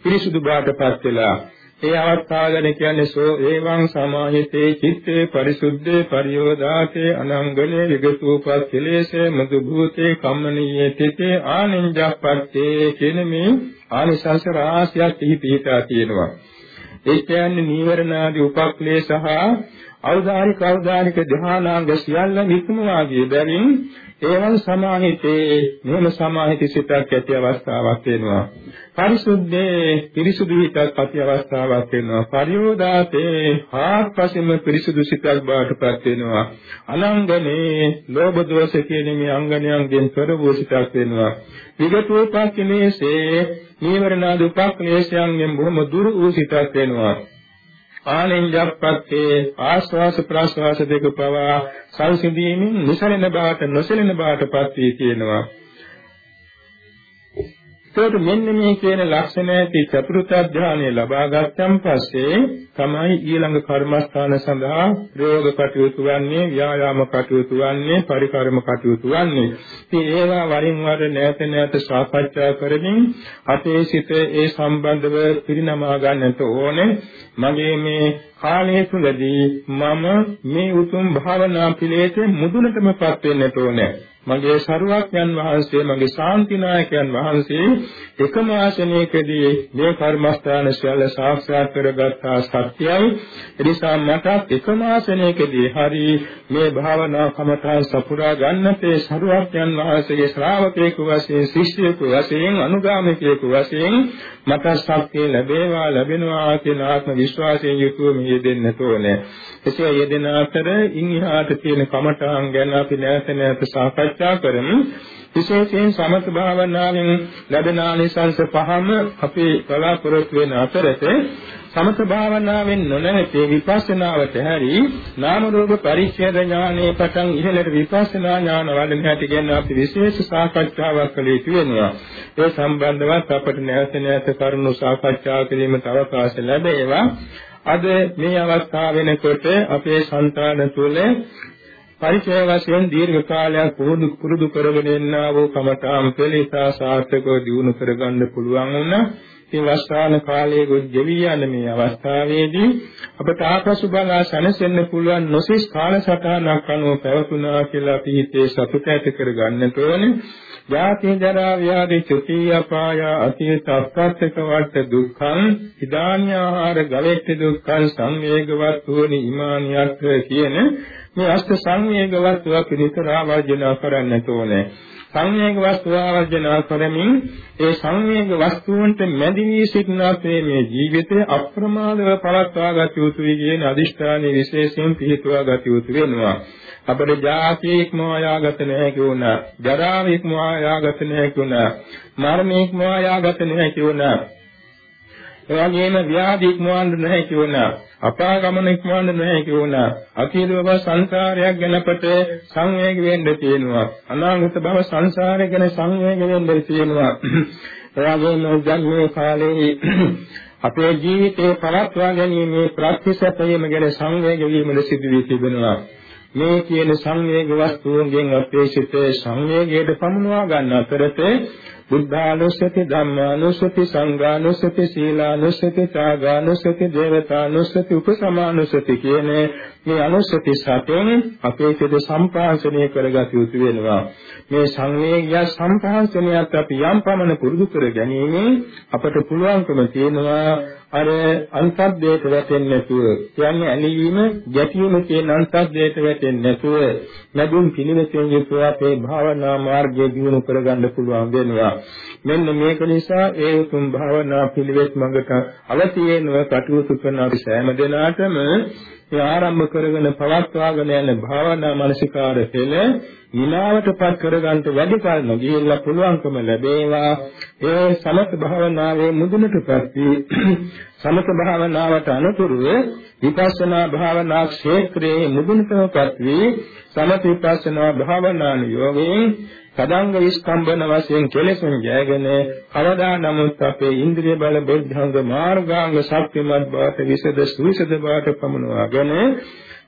පිරිසුදු බාටපත් වෙලා ඒ අවස්ථාව ගැන කියන්නේ සෝ ඒවං සමාහිතේ චිත්තේ පරිසුද්ධේ පරියෝදාතේ අනංගලේ විගතූපස් කෙලේශේ මදු භූතේ කම්මනීයේ තිතේ ආනින්ජප්පත්තේ කියන මේ ආනිසංස රාශියක් එහි පිහිටා තියෙනවා. ඒ කියන්නේ නීවරණ ආදී උපක්ලේශ සහ අවදානික අවදානික ධානාංග සියල්ල නික්මවා ගිය බැවින් ඒවන් සමාහිතේ මෙහෙම සමාහිත සිතක් ඇති අවස්ථාවක් වෙනවා. පරිසුද්ධේ පිරිසුදු හිතක් ඇති අවස්ථාවක් වෙනවා. පරියෝදාතේ ආත්පසෙම පිරිසුදු සිතක් බාටපත් වෙනවා. අනංගනේ ලෝභ දෝෂ කියන මේ අංගණයන්ගෙන් තොර වූ සිතක් වෙනවා. විගතෝපක්ඛලේශේ නීවරණාද උපක්ලේශයන්ගෙන් බොහොම දුරු වූ සිතක් වෙනවා. ආනෙන්ජප්පත්තේ ආස්වාස ප්‍රාස්වාස දෙක පවා සංසිඳීමෙන් නිසලෙන බවට නොසලෙන බවටපත් වී තියෙනවා. ඒකට මෙන්න මේ කියන ලක්ෂණ ඇති චතුර්ථ ධානය ලබා ගත්තන් පස්සේ තමයි ඊළඟ කර්මස්ථාන සඳහා ප්‍රයෝග කටයුතු වන්නේ ව්‍යායාම කටයුතු වන්නේ පරිකර්ම කටයුතු වන්නේ. ඉතින් ඒවා වරින් වර නැවත නැවත සාකච්ඡා කරමින් අපේ සිත ඒ සම්බන්ධව පිරිනමා ගන්නට ඕනේ. මගේ මේ කාලය තුලදී මම මේ උතුම් භාවනා පිළිවෙතේ මුදුනටමපත් වෙන්නට ඕනේ. මගේ සරුවක්යන් වහන්සේ මගේ ශාන්තිනායකයන් වහන්සේ එකම ආසනයකදී මේ කර්මස්ථාන සියල්ල සාක්ෂාත් කරගත්තා සත්‍යයි. එනිසා මට එකම ආසනයකදී හරි මේ භාවනා කමඨාන් සපුරා ගන්නතේ සරුවක්යන් වහන්සේගේ ශ්‍රාවකයෙකු වශයෙන් ශිෂ්‍යයෙකු වශයෙන් අනුගාමිකයෙකු වශයෙන් මට ශක්තිය ලැබේවා ලැබෙනවා කියන ආත්ම විශ්වාසයෙන් යුතුව මේ දෙන්නට ඕනේ. එසේ යෙදෙන අතර ඉන් එහාට තියෙන කමඨාන් ගැන අපි නැවත නැවත සාකච්ඡා කරමු. විශේෂයෙන් සමත භාවනාවෙන් ලැබෙන ආනිසංස පහම අපි බලාපොරොත්තු වෙන අතරත සමත භාවනාවෙන් නොනැති විපස්සනාවට හැරි නාම රූප පරිච්ඡේද ඥානයේ පටන් ඉහළට විපස්සනා ඥාන වඩන හැටි ගැන අපි විශේෂ සාකච්ඡාවක් කළ යුතු වෙනවා. ඒ සම්බන්ධවත් අපට නැවත නැවත කරුණු සාකච්ඡා කිරීමට අවකාශ ලැබේවා. අද මේ අවස්ථාව වෙනකොට අපේ సంతාන තුළ පරිචය වශයෙන් දීර්ඝ කාලයක් පුරුදු පුරුදු කරගෙන එන්නා වූ කමඨාම් පෙළිසා සාර්ථකව දිනු කරගන්න පුළුවන් වුණා. මේ වස්තාන කාලයේ ගෙවි යන මේ අවස්ථාවේදී අපට ආපසු බලා සැනසෙන්න පුළුවන් නොසිස් කාලසටහනක් අනුව පැවතුනා කියලා අපි හිතේ සතුට ඇති කරගන්නට ඕනේ. ජාති ජරා ව්‍යාධි චුති අපාය අතීත අස්කත්තක වට දුක්ඛං ඉදාන්‍යාහාර ගවෙට්ට දුක්ඛං සංවේගවත් වූනි ඉමානියක් කියන මේ අෂ්ට සංවේගවත් අපි විතර ආවර්ජන කරන්නට ඕනේ. සංවේග වස්තු ආවර්ජන කරමින් ඒ සංවේග වස්තුන්ට මැදි වී සිටින අපේ මේ ජීවිතය අප්‍රමාදව පවත්වා ගත යුතුයි කියන අදිෂ්ඨානයේ විශේෂයෙන් පිළිතුරා ගත යුතු වෙනවා. අපේ ජාතිය ඉක්මවායාගත නැහැ වුණා. ජරාව ඉක්මවායාගත නැහැ වුණා. මරණය ඉක්මවායාගත නැහැ වුණා. එවැගේම ව්‍යාධි ඉක්මවන්න නැහැ වුණා. අපාගමන ඉක්මවන්න නැහැ වුණා. අතීතව සංසාරයක් ගැන අපට සංවේග වෙන්න තියෙනවා. අනාගත භව සංසාරය ගැන සංවේග වෙන්න තියෙනවා. එවැගේම ජන්මේ කාලේ අපේ ජීවිතේ පවත්වා ගැනීමේ ප්‍රතිසපයම ගැන සංවේග වීමද සිදු වී තිබෙනවා. මේ කියන සංවේග වස්තුන්ගෙන් අපේක්ෂිත සංවේගයට පමුණවා ගන්න අතරතේ බුද්ධානුස්සති ධම්මානුස්සති සංඝානුස්සති සීලානුස්සති ත්‍යාගානුස්සති දේවතානුස්සති උපසමානුස්සති කියන මේ අනුස්සති සතෙන් අපේක්ෂිත සම්පාසනය කරගත යුතු වෙනවා. මේ සංවේගය සම්පාසනයත් අපි යම් පමණ පුරුදු කර ගැනීම අපට පුළුවන්කම තියෙනවා අර අන්තර්දේට වැටෙන්නේ නැතුව කියන්නේ ඇලීම ගැටීම කියන අන්තර්දේට වැටෙන්නේ නැතුව ලැබුම් පිළිවෙතෙන් යුතුව අපේ භාවනා මාර්ගය දියුණු කරගන්න පුළුවන් වෙනවා. මෙන්න මේක නිසා ඒ උතුම් භාවනා පිළිවෙත් මඟට අවතීනව කටයුතු කරන අපි සෑම දිනාටම ඒ ආරම්භ කරගෙන පවත්වාගෙන යන භාවනා මානසිකාර පෙළ විලාවටපත් කරගන්න වැඩි කල නොගියලා පුළුවන්කම ලැබේවා. ඒ සමත භාවනාවේ මුදුනටපත් වී සමත භාවනාවට අනුතුරුව විපස්සනා භාවනා ක්ෂේත්‍රයේ මුදුනටපත් වී සමත විපස්සනා භාවනා යෝගයෙන් සදාංග විස්කම්බන වශයෙන් කෙලෙසුන් ජයගෙන කවදා නමුත් අපේ ඉන්ද්‍රිය බල බොද්ධංග මාර්ගාංග ශක්තිමත් බවට විසද සුවිසද බවට පමුණවාගෙන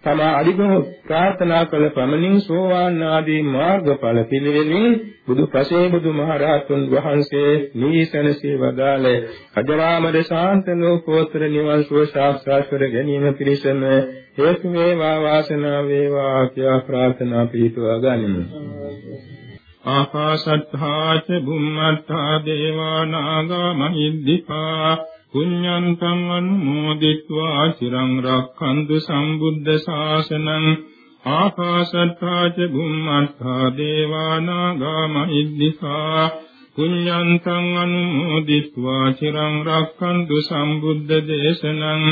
තම අධිගම ප්‍රාර්ථනා කළ පමණින් සෝවාන් ආදී මාර්ගඵල පිළිවෙලින් බුදු පසේ බුදු මහරහතුන් වහන්සේ නිසනසේ වදාළ අජරාමර ශාන්ත ලෝකෝත්තර නිවන් සුව සාක්ෂාත් කර ගැනීම පිණිසම හේතු වේවා වාසනාව වේවා කියා ප්‍රාර්ථනා පිළිතුවා ගනිමු. ආකාශත්තා ච බුම්මත්තා දේවා නාග මහිද්దికා පුඤ්ඤන්තං අනුමෝදිत्वा চিරං රක්ඛන්තු සම්බුද්ධ ශාසනං ආකාශත්තා ච බුම්මත්තා දේවානාගා මහිද්దికා පුඤ්ඤන්තං අනුමෝදිत्वा চিරං රක්ඛන්තු සම්බුද්ධ දේශනං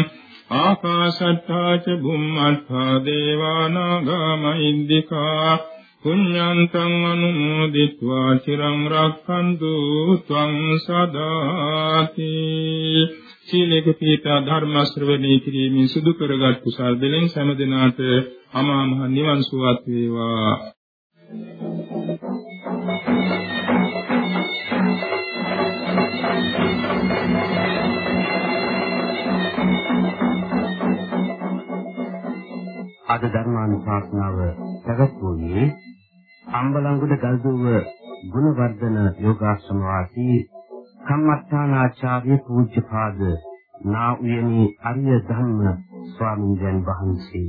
ආකාශත්තා ච බුම්මත්තා දේවානාගා මහිද්దికා පුඤ්ඤාන්තං අනුමෝදිत्वा චිරං රක්ඛන්තු ත්වං සදාති සීලේක පීඨ ධර්ම ශ්‍රවණය කිරීමෙන් සිදු කරගත් කුසල් දෙලෙන් සෑම දිනාට අමා මහ නිවන් සුවත් වේවා අද ධර්මානුශාසනාව සැකසුනේ අම්බලංගොඩ ගල්දුව ගුණවර්ධන යෝගාශ්‍රම වාසී කම්මස්ථානාචාර්ය පූජ්‍යපාද නා උයනේ අරිය ධම්ම ස්වාමීන් වහන්සේ